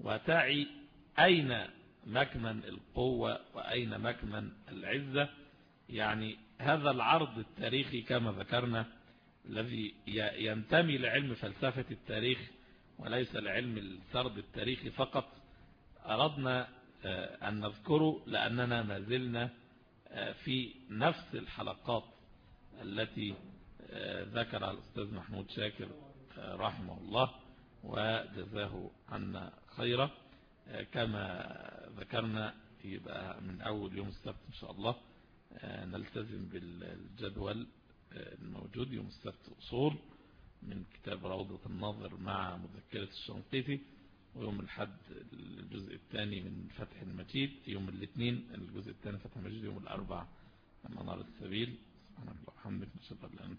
وتعي أين مكمن القوة وأين مكمن العزة. يعني هذا العرض التاريخي كما ذكرنا الذي ينتمي لعلم فلسفة التاريخ وليس لعلم السرد التاريخي فقط. أردنا أن نذكره لأننا ما زلنا في نفس الحلقات التي ذكر الأستاذ محمود شاكر رحمه الله وجزاه عنا خيرا. كما ذكرنا يبقى من أول يوم السبت إن شاء الله. نلتزم بالجدول الموجود يوم السبت أصول من كتاب روضة الناظر مع مذكرة الشنقيطي ويوم الحد الجزء الثاني من فتح المجيد يوم الاثنين الجزء الثاني فتح المجيد يوم الأربع منار السبيل. سبحانك اللهم وبحمدك نشهد ان لا انت